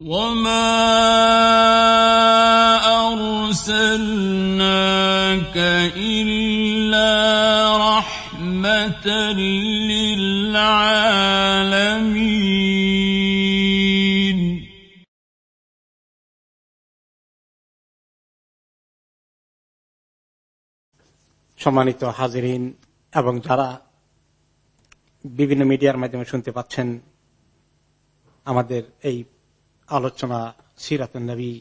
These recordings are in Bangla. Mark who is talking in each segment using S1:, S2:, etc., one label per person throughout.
S1: وما أرسلناك إلا رحمة للعالمين
S2: সম্মানিত হাজিরিন এবং যারা বিভিন্ন মিডিয়ার মাধ্যমে শুনতে পাচ্ছেন আমাদের এই আলোচনা সিরাত নবী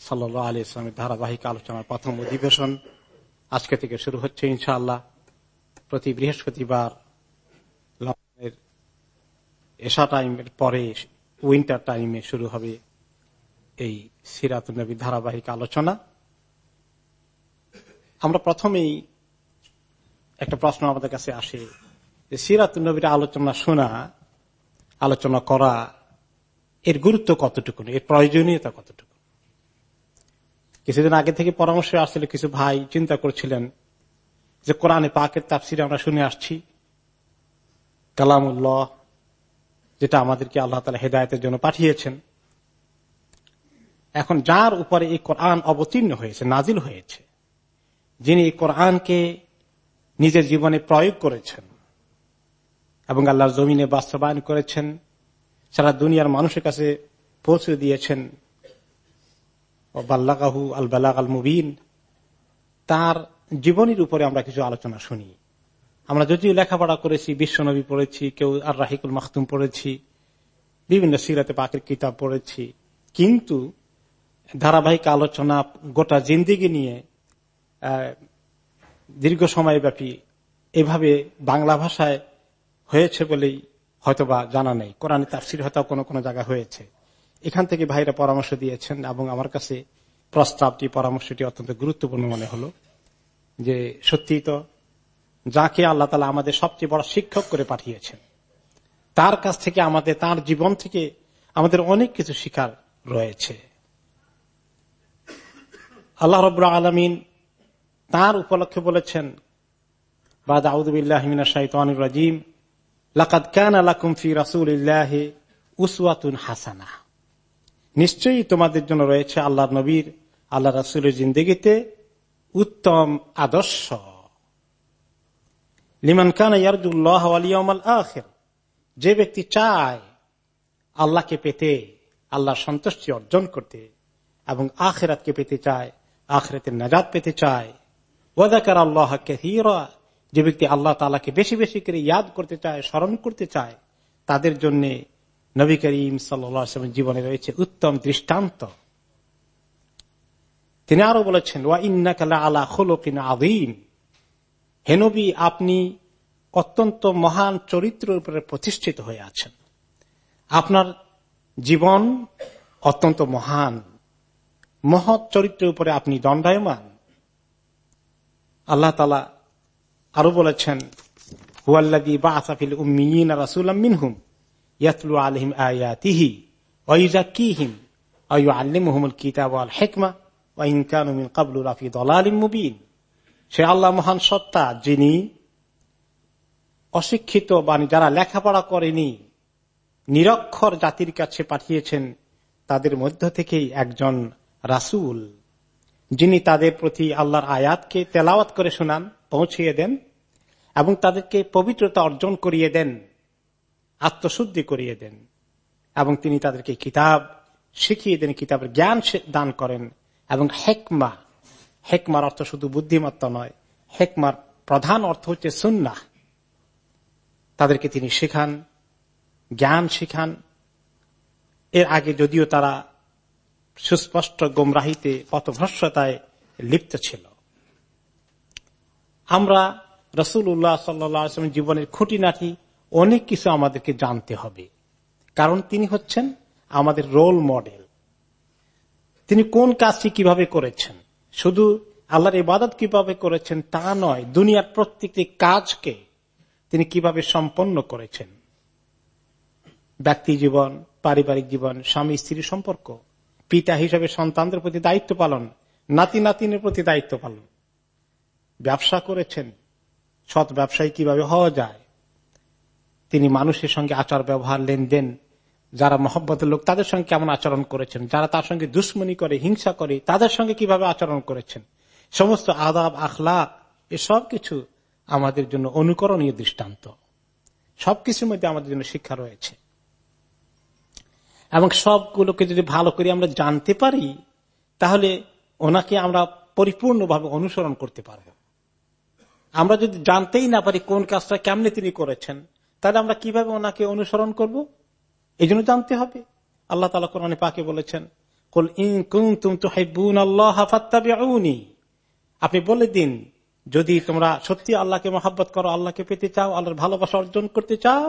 S2: সাল্ল আলী ইসলামের ধারাবাহিক আলোচনার প্রথম অধিবেশন আজকে থেকে শুরু হচ্ছে ইনশাআল্লাহ। প্রতি বৃহস্পতিবার লন্ডনের এশা টাইমের পরে উইন্টার টাইমে শুরু হবে এই সিরাত নবী ধারাবাহিক আলোচনা। আমরা প্রথমেই একটা প্রশ্ন আমাদের কাছে আসে যে সিরাত নবীর আলোচনা শোনা, আলোচনা করা এর গুরুত্ব কতটুকু এর প্রয়োজনীয়তা কতটুকু? কিছুদিন আগে থেকে পরামর্শ আসছিল, কিছু ভাই চিন্তা করছিলেন যে কোরআনে পাকের তাফসির আমরা শুনে আসছি। কালামুল্লাহ, যেটা আমাদেরকে আল্লাহ তালা হেদায়তের জন্য পাঠিয়েছেন। এখন যার উপরে এই কোরআন অবতীর্ণ হয়েছে, নাজিল হয়েছে, যিনি এই কোরআনকে নিজের জীবনে প্রয়োগ করেছেন এবং আল্লাহর জমিনে বাস্তবায়ন করেছেন সারা দুনিয়ার মানুষের কাছে পৌঁছে দিয়েছেন। বাল্লাকাহু আল বাল্লাক আল মুবিন তার জীবনের উপরে আমরা কিছু আলোচনা শুনি। আমরা যদিও লেখাপড়া করেছি, বিশ্বনবী পড়েছি, কেউ আর রাহিকুল মাহতুম পড়েছি, বিভিন্ন সিরাতে পাকের কিতাব পড়েছি। কিন্তু ধারাবাহিক আলোচনা গোটা জিন্দিগি নিয়ে দীর্ঘ সময় ব্যাপী এভাবে বাংলা ভাষায় হয়েছে বলেই হয়তোবা জানা নেই। কোরআন তাফসির হয়তো কোনো কোনো জায়গা হয়েছে। এখান থেকে ভাইরা পরামর্শ দিয়েছেন এবং আমার কাছে প্রস্তাবটি, পরামর্শটি অত্যন্ত গুরুত্বপূর্ণ মনে হলো যে সত্যি তো যাকে আল্লাহ তালা আমাদের সবচেয়ে বড় শিক্ষক করে পাঠিয়েছেন, তার কাছ থেকে আমাদের, তার জীবন থেকে আমাদের অনেক কিছু শিকার রয়েছে। আল্লাহ রব আলমিন তার উপলক্ষে বলেছেন, বাদ আউদুবিল্লাহমিনা শাহিদ রাজিম লাকাদ ফি উসওয়াতুন হাসানা নিশ্চয়ই তোমাদের জন্য রয়েছে আল্লাহ নবীর আল্লাহ রাসুলের জিন্দগিতে উত্তম আদর্শ। লিমান কান ইয়ারদুল্লাহ আখের। যে ব্যক্তি চায় আল্লাহকে পেতে, আল্লাহর সন্তুষ্টি অর্জন করতে এবং আখেরাতকে পেতে চায়, আখরাতের নাজাদ পেতে চায়। ওয়াদাকার আল্লাহ কেহিরা যে ব্যক্তি আল্লাহ তালাকে বেশি বেশি করে ইয়াদ করতে চায়, স্মরণ করতে চায়, তাদের জন্য নবী করিম সাল্লাম জীবনে রয়েছে উত্তম দৃষ্টান্ত। তিনি আরও বলেছেন, ওয়া ইন্নাকালা আলা খোলকিন আদিম হেনবি আপনি অত্যন্ত মহান চরিত্রের উপরে প্রতিষ্ঠিত হয়ে আছেন। আপনার জীবন অত্যন্ত মহান। মহৎ চরিত্রের উপরে আপনি দণ্ডায়মান। আল্লাহ তালা আরও বলেছেন হুয়াল্লাদি বা আসাফিল উম্মিন রাসুলাম মিনহুম ইয়াতলু আলহিম আয়াতিহি ওয়াইজাকিহিম আয়ু আল্লিমুহুমুল কিতাব আল হেকমা ওয়াইনকানুমিন কাবলু রাফি দলালিম মুবিন। সে আল্লাহ মহান সত্তা, যিনি অশিক্ষিত বা যারা লেখাপড়া করেনি, নিরক্ষর জাতির কাছে পাঠিয়েছেন, তাদের মধ্য থেকেই একজন রাসুল, যিনি তাদের প্রতি আল্লাহর আয়াতকে তেলাওয়াত করে শোনান। পৌঁছিয়ে দেন এবং তাদেরকে পবিত্রতা অর্জন করিয়ে দেন, আত্মশুদ্ধি করিয়ে দেন এবং তিনি তাদেরকে কিতাব শিখিয়ে দেন, কিতাবের জ্ঞান দান করেন এবং হেকমা, হেকমার অর্থ শুধু বুদ্ধিমত্তা নয়, হেকমার প্রধান অর্থ হচ্ছে সুন্না তাদেরকে তিনি শেখান, জ্ঞান শিখান। এর আগে যদিও তারা সুস্পষ্ট গোমরাহিতে পথভ্রষ্টতায় লিপ্ত ছিল। আমরা রসুল উল্লাহ সাল্লাম জীবনের খুঁটিনাটি অনেক কিছু আমাদেরকে জানতে হবে। কারণ তিনি হচ্ছেন আমাদের রোল মডেল। তিনি কোন কাজটি কীভাবে করেছেন? শুধু আল্লাহর ইবাদত কীভাবে করেছেন তা নয়, দুনিয়ার প্রত্যেকটি কাজকে তিনি কীভাবে সম্পন্ন করেছেন? ব্যক্তি জীবন, পারিবারিক জীবন, স্বামী স্ত্রীর সম্পর্ক, পিতা হিসেবে সন্তানদের প্রতি দায়িত্ব পালন নাতি নাতিনের প্রতি দায়িত্ব পালন। ব্যবসা করেছেন। সৎ ব্যবসায়ী কীভাবে হওয়া যায়? তিনি মানুষের সঙ্গে আচার ব্যবহার, লেনদেন, যারা মহব্বতের লোক, তাদের সঙ্গে কেমন আচরণ করেছেন? যারা তার সঙ্গে দুশ্মনী করে, হিংসা করে, তাদের সঙ্গে কীভাবে আচরণ করেছেন? সমস্ত আদাব, আখলাক, এসব কিছু আমাদের জন্য অনুকরণীয় দৃষ্টান্ত। সবকিছুর মধ্যে আমাদের জন্য শিক্ষা রয়েছে। এবং সবগুলোকে যদি ভালো করে আমরা জানতে পারি, তাহলে ওনাকে আমরা পরিপূর্ণভাবে অনুসরণ করতে পারব। আমরা যদি জানতেই না পারি কোন কাজটা কেমনে তিনি করেছেন, তাহলে আমরা কীভাবে ওনাকে অনুসরণ করব? এই জানতে হবে। আল্লাহ তালা কোরআনে পাকে বলেছেন আপনি বলে দিন, যদি তোমরা সত্যি আল্লাহকে মহাব্বত করো, আল্লাহকে পেতে চাও, আল্লাহর ভালোবাসা অর্জন করতে চাও,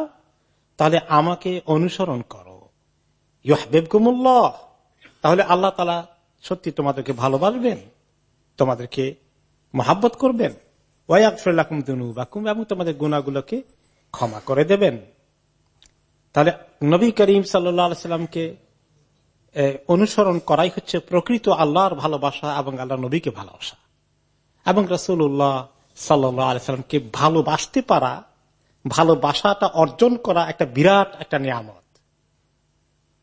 S2: তাহলে আমাকে অনুসরণ করো। ইহবেবকুমুল্লাহ তাহলে আল্লাহ তালা সত্যি তোমাদেরকে ভালোবাসবেন, তোমাদেরকে মহাব্বত করবেন। এবং তোমাদের গুণাগুলোকে ক্ষমা করে দেবেন। তাহলে নবী করিম সাল্লামকে অনুসরণ করাই হচ্ছে প্রকৃত আল্লাহর ভালোবাসা এবং আল্লাহ নবীকে ভালোবাসা। এবং রসুল্লাহ সাল্লামকে ভালোবাসতে পারা, ভালোবাসাটা অর্জন করা একটা বিরাট একটা নিয়ামত।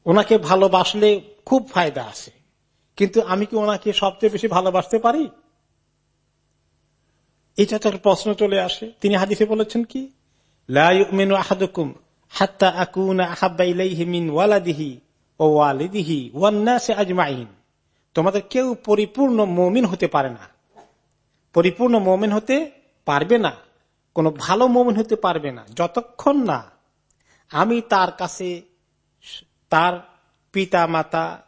S2: ওনাকে ভালোবাসলে খুব ফায়দা আছে। কিন্তু আমি কি ওনাকে সবচেয়ে বেশি ভালোবাসতে পারি? এটা তো প্রশ্ন চলে আসে। তিনি হাদিসে বলেছেন কি? হাত্তা আকুনা ওয়ালাদিহি ও তোমাদের কেউ পরিপূর্ণ মমিন হতে পারে না। পরিপূর্ণ মমিন হতে পারবে না। কোন ভালো মমিন হতে পারবে না। যতক্ষণ না আমি তার কাছে তার পিতা মাতা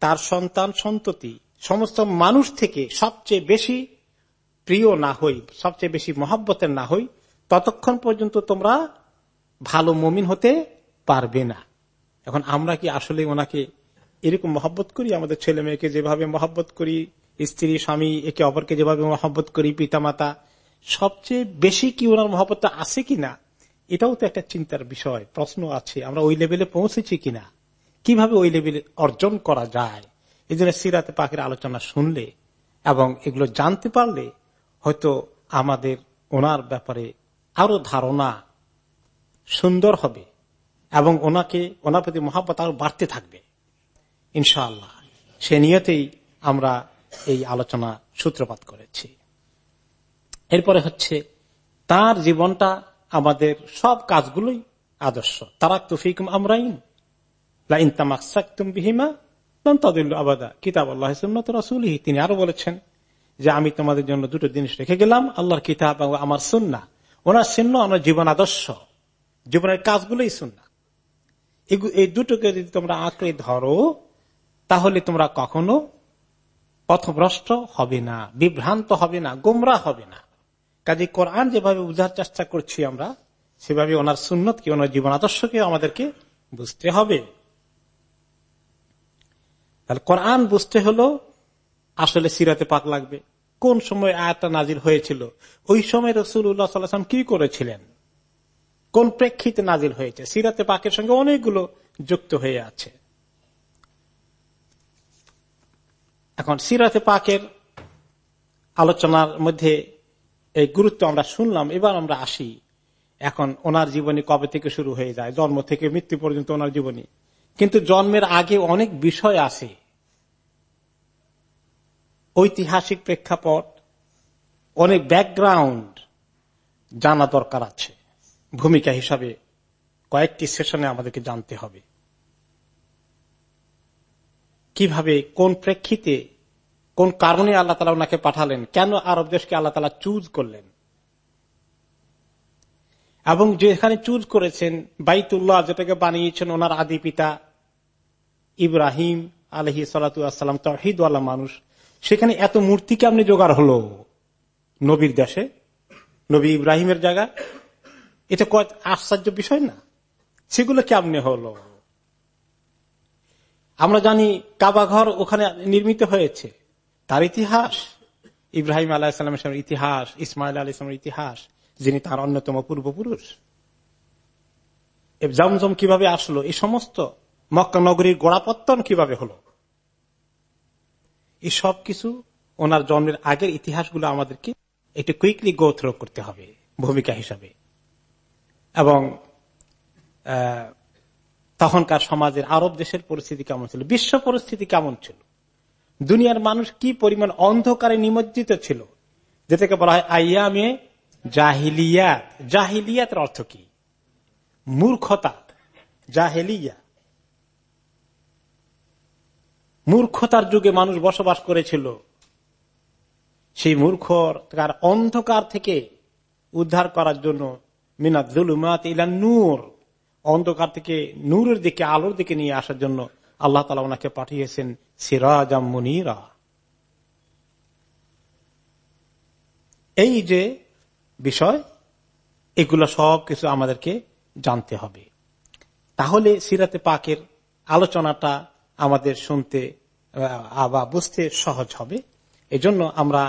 S2: তার সন্তান সন্ততি, সমস্ত মানুষ থেকে সবচেয়ে বেশি প্রিয় না হই, সবচেয়ে বেশি মহাব্বতের না হই, ততক্ষণ পর্যন্ত তোমরা ভালো মমিন হতে পারবে না। এখন আমরা কি আসলে ওনাকে এরকম মহব্বত করি? আমাদের ছেলে মেয়েকে যেভাবে মহব্বত করি, স্ত্রী, স্বামী, একে অপরকে যেভাবে মহব্বত করি, পিতামাতা, সবচেয়ে বেশি কি ওনার মহব্বতটা আছে কিনা? এটাও তো একটা চিন্তার বিষয়, প্রশ্ন আছে, আমরা ওই লেভেলে পৌঁছেছি কিনা? কীভাবে ওই লেভেলে অর্জন করা যায়? এই জন্য সিরাতে পাখির আলোচনা শুনলে এবং এগুলো জানতে পারলে হয়তো আমাদের ওনার ব্যাপারে আরও ধারণা সুন্দর হবে এবং ওনাকে, ওনার প্রতি মহাব্বত আরও বাড়তে থাকবে। ইনশাআল্লাহ। সে নিয়তেই আমরা এই আলোচনা সূত্রপাত করেছি। এরপরে হচ্ছে, তার জীবনটা আমাদের সব কাজগুলোই আদর্শ। তারাক তুফিকুম আমরাইন, লাইন তামাক বিহিমা আবাদা। কিতাব আল্লাহ তিনি আরও বলেছেন যে আমি তোমাদের জন্য দুটো জিনিস রেখে গেলাম, আল্লাহর কিতাব এবং আমার সুন্না ওনার চিহ্ন আমার জীবন আদর্শ। জীবনের কাজগুলোই সুন্না এই দুটোকে যদি তোমরা আঁকড়ে ধরো, তাহলে তোমরা কখনো পথভ্রষ্ট হবে না, বিভ্রান্ত হবে না গোমরা হবে না। কাজে কোরআন যেভাবে বুঝার চেষ্টা করছি আমরা, সেভাবে ওনার সুন্নত কি ওনার জীবন আদর্শকে আমাদেরকে বুঝতে হবে। তাহলে কোরআন বুঝতে হলো আসলে সিরাতে পাক লাগবে। কোন সময় আয়াতটা নাজির হয়েছিল? ওই সময় রসুল্লাহ সাল্লাম কি করেছিলেন? কোন প্রেক্ষিতে নাজিল হয়েছে? সিরাতে পাকের সঙ্গে অনেকগুলো যুক্ত হয়ে আছে। এখন সিরাতে পাকের আলোচনার মধ্যে এই গুরুত্ব আমরা শুনলাম, এবার আমরা আসি। এখন ওনার জীবনী কবে থেকে শুরু হয়ে যায়? জন্ম থেকে মৃত্যু পর্যন্ত ওনার জীবনী। কিন্তু জন্মের আগে অনেক বিষয় আছে। ঐতিহাসিক প্রেক্ষাপট, অনেক ব্যাকগ্রাউন্ড জানা দরকার আছে। ভূমিকা হিসাবে কয়েকটি সেশনে আমাদেরকে জানতে হবে। কীভাবে, কোন প্রেক্ষিতে, কোন কারণে আল্লাহ তালা ওনাকে পাঠালেন? কেন আরব দেশকে আল্লাহ তালা চুজ করলেন? এবং যেখানে চুজ করেছেন, বাইতুল্লাহ যেটাকে বানিয়েছেন ওনার আদি পিতা ইব্রাহিম আলহি সালাতাম তহিদ আল্লাহ মানুষ সেখানে এত মূর্তি কেমনি জোগাড় হলো? নবীর দেশে? নবী ইব্রাহিমের জায়গা এটা কয়েক আশ্চর্য বিষয় না? সেগুলো কেমনে হলো? আমরা জানি কাবাঘর ওখানে নির্মিত হয়েছে। তার ইতিহাস। ইব্রাহিম আলাহিসামের ইতিহাস ইসমাইল আলী ইসলামের ইতিহাস, যিনি তার অন্যতম পূর্বপুরুষ। জমজম কীভাবে আসলো? এই সমস্ত মক্কা নগরীর গোড়াপত্তন কীভাবে হলো? এই সব কিছু ওনার জন্মের আগের ইতিহাসগুলো আমাদেরকে একটু কুইকলি গো থ্রো করতে হবে ভূমিকা হিসাবে। এবং তখনকার সমাজের আরব দেশের পরিস্থিতি কেমন ছিল? বিশ্ব পরিস্থিতি কেমন ছিল? দুনিয়ার মানুষ কি পরিমাণ অন্ধকারে নিমজ্জিত ছিল? যেটাকে বলা হয় আইয়ামে জাহিলিয়াত। জাহিলিয়াতের অর্থ কি? মূর্খতা। জাহেলিয়া মূর্খতার যুগে মানুষ বসবাস করেছিল। সেই মূর্খর তার অন্ধকার থেকে উদ্ধার করার জন্য মিনাদুলুমাত ইলা নূর, অন্ধকার থেকে নূরের দিকে, আলোর দিকে নিয়ে আসার জন্য আল্লাহ তালা ওনাকে পাঠিয়েছেন সিরাজাম মুনিরা। এই যে বিষয়, এগুলো সব কিছু আমাদেরকে জানতে হবে। তাহলে সিরাতে পাকের আলোচনাটা আমাদের শুনতে বা বুঝতে সহজ হবে। এজন্য আমরা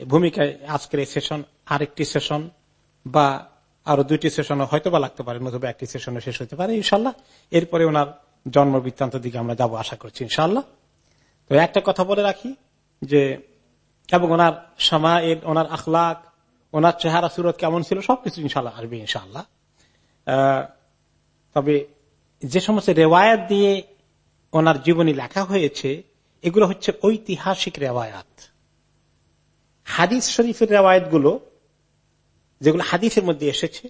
S2: ভূমিকায় আজকের সেশন আরেকটি সেশন বা আরও দুইটি সেশনে হয়তো বা লাগতে পারে, নতুবা একটি সেশনে শেষ হতে পারে ইনশাল্লাহ এরপরে ওনার জন্ম বৃত্তান্ত দিকে আমরা যাব, আশা করছি ইনশাল্লাহ তো একটা কথা বলে রাখি যে, এবং ওনার সমা ওনার আখলাক, ওনার চেহারা, সুরত কেমন ছিল, সবকিছু ইনশাল্লাহ আসবে ইনশাল্লাহ তবে যে সমস্ত রেওয়ায়াত দিয়ে ওনার জীবনী লেখা হয়েছে, এগুলো হচ্ছে ঐতিহাসিক রেওয়ায়াত। হাদিস শরীফের রেওয়ায়তগুলো যেগুলো হাদিসের মধ্যে এসেছে,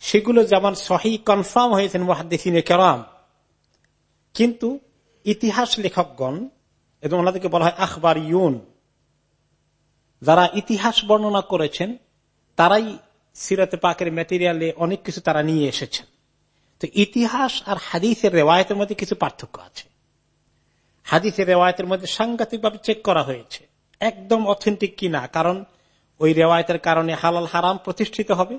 S2: সেগুলো যেমন সহি কনফার্ম হয়েছেন মহাদিসিনে কেরাম, কিন্তু ইতিহাস লেখকগণ এবং ওনাদেরকে বলা হয় আখবর ইউন যারা ইতিহাস বর্ণনা করেছেন, তারাই সিরাতে পাকের ম্যাটেরিয়ালে অনেক কিছু তারা নিয়ে এসেছেন। তো ইতিহাস আর হাদিসের রেওয়ায়তের মধ্যে কিছু পার্থক্য আছে। হাদিসের রেওয়ায়তের মধ্যে সাংঘাতিকভাবে চেক করা হয়েছে। একদম অথেন্টিক কিনা কারণ ওই রেওয়ায়তের কারণে হালাল হারাম প্রতিষ্ঠিত হবে।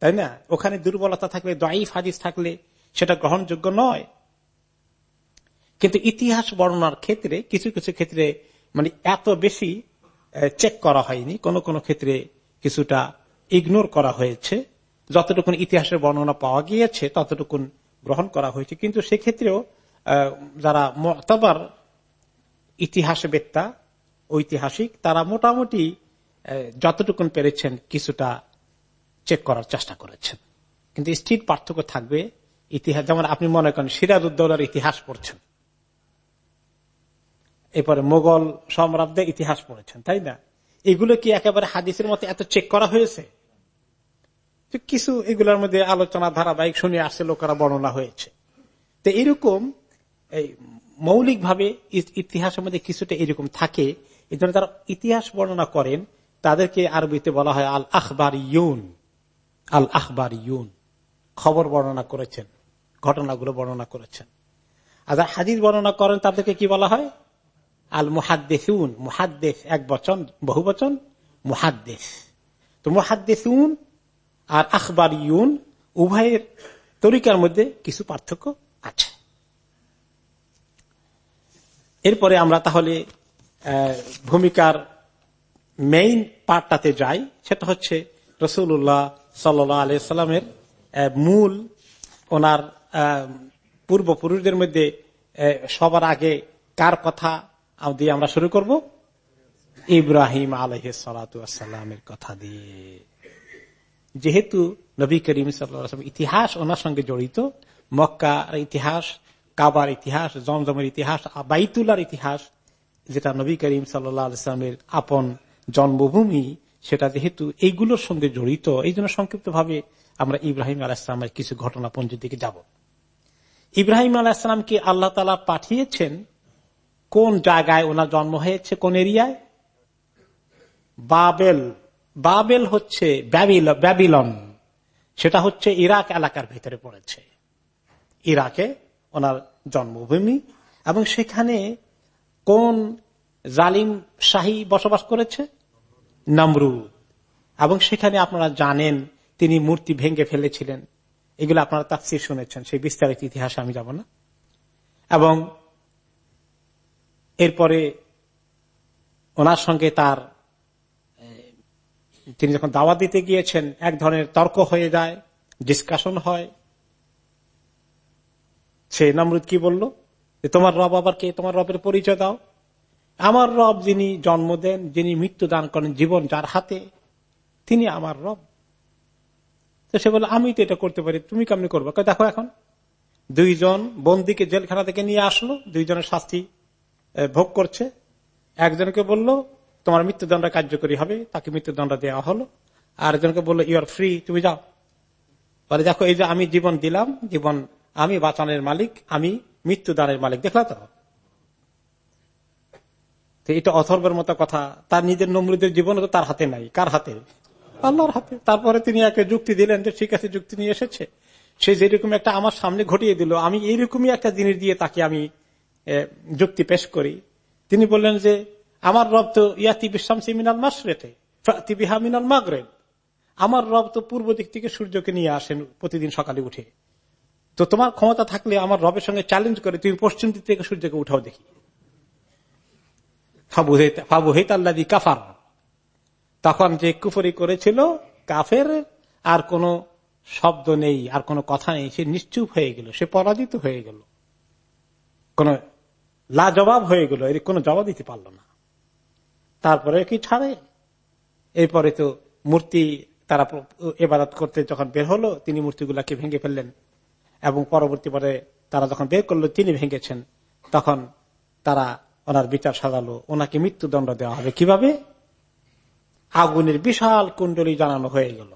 S2: তাই না? ওখানে দুর্বলতা থাকলে দাইফ হাদিস থাকলে সেটা গ্রহণযোগ্য নয়। কিন্তু ইতিহাস বর্ণনার ক্ষেত্রে, কিছু কিছু ক্ষেত্রে মানে এত বেশি চেক করা হয়নি। কোন কোন ক্ষেত্রে কিছুটা ইগনোর করা হয়েছে। যতটুকুন ইতিহাসের বর্ণনা পাওয়া গিয়েছে, ততটুকুন গ্রহণ করা হয়েছে। কিন্তু সেক্ষেত্রেও যারা মতবার ইতিহাসবেত্তা ঐতিহাসিক, তারা মোটামুটি যতটুকুন পেরেছেন কিছুটা চেক করার চেষ্টা করেছেন। কিন্তু স্থির পার্থক্য থাকবে ইতিহাস, যেমন আপনি মনে করেন সিরাজউদ্দৌলার ইতিহাস পড়ছেন। এরপরে মোগল সম্রাটদের ইতিহাস পড়েছেন, তাই না? এগুলো কি একেবারে হাদিসের মতো এত চেক করা হয়েছে? কিছু এগুলোর মধ্যে আলোচনা ধারাবাহিক শুনে আসছে, লোকেরা বর্ণনা হয়েছে। তো এরকম মৌলিকভাবে ইতিহাসের মধ্যে কিছুটা এরকম থাকে। এই জন্য তারা ইতিহাস বর্ণনা করেন। তাদেরকে আরবিতে বলা হয় আল আখবার ইউন আল আখবার ইউন খবর বর্ণনা করেছেন। ঘটনাগুলো বর্ণনা করেছেন। আর যারা হাদিস বর্ণনা করেন, তাদেরকে কি বলা হয়? আল মুহাদ্দেসুন মুহাদ্দেশ এক বচন, বহু বচন। মুহাদ্দেশ তো মুহাদ্দেসুন আর আখবার ইউন উভয়ের তরিকার মধ্যে কিছু পার্থক্য আছে। এরপরে আমরা তাহলে ভূমিকার মেইন পার্টটাতে যাই। সেটা হচ্ছে রসুল্লাহ সাল্লাহ আলিয়াল্লামের মূল ওনার পূর্বপুরুষদের মধ্যে সবার আগে কার কথা দিয়ে আমরা শুরু করব? ইব্রাহিম আলহ সালাতামের কথা দিয়ে। যেহেতু নবী করিম সাল্লাম ইতিহাস ওনার সঙ্গে জড়িত মক্কা ইতিহাস কাবার ইতিহাস, জমজমের ইতিহাস বাইতুলার ইতিহাস, যেটা নবী করিম সাল্লামের আপন জন্মভূমি, সেটা যেহেতু এইগুলোর সঙ্গে জড়িত এই জন্য সংক্ষিপ্ত ভাবে আমরা ইব্রাহিম আলাহিসামের কিছু ঘটনা পঞ্জের দিকে যাব। ইব্রাহিম আলাহিসামকে আল্লাহ তালা পাঠিয়েছেন কোন জায়গায় ওনার জন্ম হয়েছে, কোন এরিয়ায়? বাবেল। বাবেল হচ্ছে ব্যাবিলন। সেটা হচ্ছে ইরাক এলাকার ভিতরে পড়েছে। ইরাকে ওনার জন্মভূমি এবং সেখানে কোন জালিম শাহী বসবাস করেছে? নমরুদ এবং সেখানে আপনারা জানেন তিনি মূর্তি ভেঙে ফেলেছিলেন। এগুলো আপনারা তাফসির শুনেছেন, সেই বিস্তারিত ইতিহাসে আমি যাব না। এবং এরপরে ওনার সঙ্গে তার, তিনি যখন দাওয়াত দিতে গিয়েছেন, এক ধরনের তর্ক হয়ে যায় ডিসকাশন হয়। সে নমরুদ কি বলল? যে তোমার রব আবার কে? তোমার রবের পরিচয় দাও। আমার রব যিনি জন্ম দেন, যিনি মৃত্যু দান করেন জীবন যার হাতে, তিনি আমার রব। তো সে বলে আমি তো এটা করতে পারি, তুমি কেমনি করব? দেখো এখন, দুইজন বন্দিকে জেলখানা থেকে নিয়ে আসলো, দুইজনের শাস্তি ভোগ করছে। একজনকে বলল, তোমার মৃত্যুদণ্ড কার্যকরী হবে। তাকে মৃত্যুদণ্ড দেওয়া হলো। আর একজনকে বলল ইউ আর ফ্রি তুমি যাও। বলে, দেখো, এই যে আমি জীবন দিলাম, জীবন আমি বাঁচানের মালিক, আমি মৃত্যুদানের মালিক। দেখলা তো? এটা অথর্বের মতো কথা। তার নিজের নমরুদের জীবন তো তার হাতে নাই। কার হাতে? আল্লাহর হাতে। তারপরে তিনি একে যুক্তি দিলেন যে, ঠিক আছে, যুক্তি নিয়ে এসেছে। সে যেরকম একটা আমার সামনে ঘটিয়ে দিল, আমি এইরকমই একটা জিনিস দিয়ে তাকে আমি যুক্তি পেশ করি। তিনি বললেন যে, আমার রব তো ইয়াতি বিশ্বামসি মিনাল মাসরেতে মিনাল মাগরেব। আমার রব তো পূর্ব দিক থেকে সূর্যকে নিয়ে আসেন প্রতিদিন সকালে উঠে। তো তোমার ক্ষমতা থাকলে আমার রবের সঙ্গে চ্যালেঞ্জ করে তুমি পশ্চিম দিক থেকে সূর্যকে উঠাও দেখি। কাফার। তখন যে কুফরি করেছিল কাফের, আর কোন শব্দ নেই, আর কোনো কথা নেই, সে নিশ্চুপ হয়ে গেল, সে পরাজিত হয়ে গেল। কোন লাজবাব হয়ে গেল, এর কোনো জবাব দিতে পারল না। তারপরে কি ছাড়ে? এরপরে তো মূর্তি তারা এবাদত করতে যখন বের হলো, তিনি মূর্তিগুলাকে ভেঙে ফেললেন। এবং পরবর্তী পরে তারা যখন বের করল, তিনি ভেঙেছেন, তখন তারা ওনার বিচার সাজালো। ওনাকে মৃত্যুদণ্ড দেওয়া হবে। কীভাবে? আগুনের বিশাল কুণ্ডলী জানানো হয়ে গেল।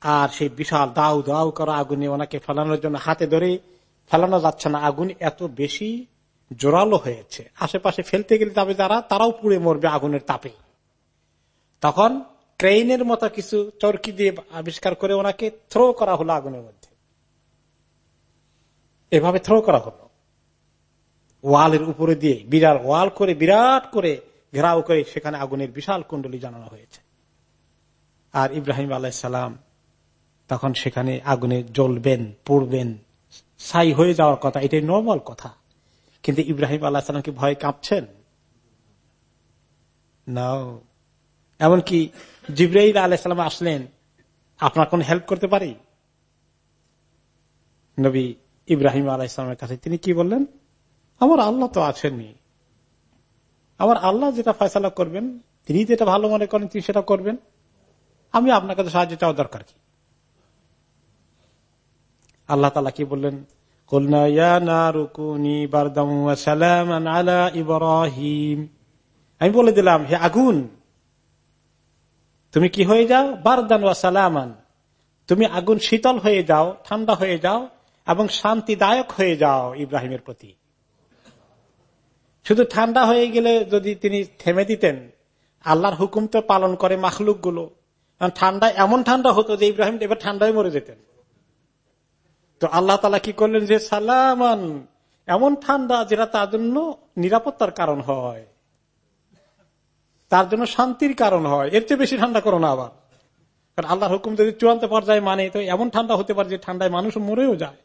S2: আর সেই বিশাল দাউ দাউ করা আগুনে ওনাকে ফেলানোর জন্য হাতে ধরে ফেলানো যাচ্ছে না। আগুন এত বেশি জোরালো হয়েছে। আশেপাশে ফেলতে গেলে তবে যারা, তারাও পুড়ে মরবে আগুনের তাপে। তখন ক্রেইনের মতো কিছু চরকি দিয়ে আবিষ্কার করে ওনাকে থ্রো করা হলো আগুনের মধ্যে। এভাবে থ্রো করা হলো। ওয়ালের উপরে দিয়ে বিরাট ওয়াল করে, বিরাট করে ঘেরাও করে সেখানে আগুনের বিশাল কুণ্ডলী জানানো হয়েছে। আর ইব্রাহিম আলাইসালাম তখন সেখানে আগুনে জ্বলবেন, পড়বেন সাই হয়ে যাওয়ার কথা, এটাই নর্মাল কথা। কিন্তু ইব্রাহিম আল্লাহ সালামকে ভয় কাঁপছেন? না এমনকি জিব্রাহিল আলাইসালাম আসলেন, আপনার কোন হেল্প করতে পারি? নবী ইব্রাহিম আলাইসালামের কাছে তিনি কি বললেন? আমার আল্লাহ তো আছেননি আমার আল্লাহ যেটা ফয়সালা করবেন, তিনি যেটা ভালো মনে করেন, তিনি সেটা করবেন। আমি আপনার কাছে সাহায্য চাওয়া দরকার কি? আল্লাহ তালা কি বললেন? আমি বলে দিলাম, হে আগুন তুমি কি হয়ে যাও? বারদান ওয়া সালামান। তুমি আগুন শীতল হয়ে যাও, ঠান্ডা হয়ে যাও এবং শান্তিদায়ক হয়ে যাও ইব্রাহিমের প্রতি। শুধু ঠান্ডা হয়ে গেলে যদি তিনি থেমে দিতেন, আল্লাহর হুকুম তো পালন করে মাখলুকগুলো ঠান্ডা, এমন ঠান্ডা হতো যে ইব্রাহিম এবার ঠান্ডায় মরে যেতেন। তো আল্লাহ তালা কি করলেন যে, সালামান, এমন ঠান্ডা যেটা তার জন্য নিরাপত্তার কারণ হয়। তার জন্য শান্তির কারণ হয়। এর চেয়ে বেশি ঠান্ডা করো না আবার। কারণ আল্লাহর হুকুম যদি চূড়ান্ত পর্যায়ে মানে তো এমন ঠান্ডা হতে পারে যে ঠান্ডায় মানুষ মরেও যায়।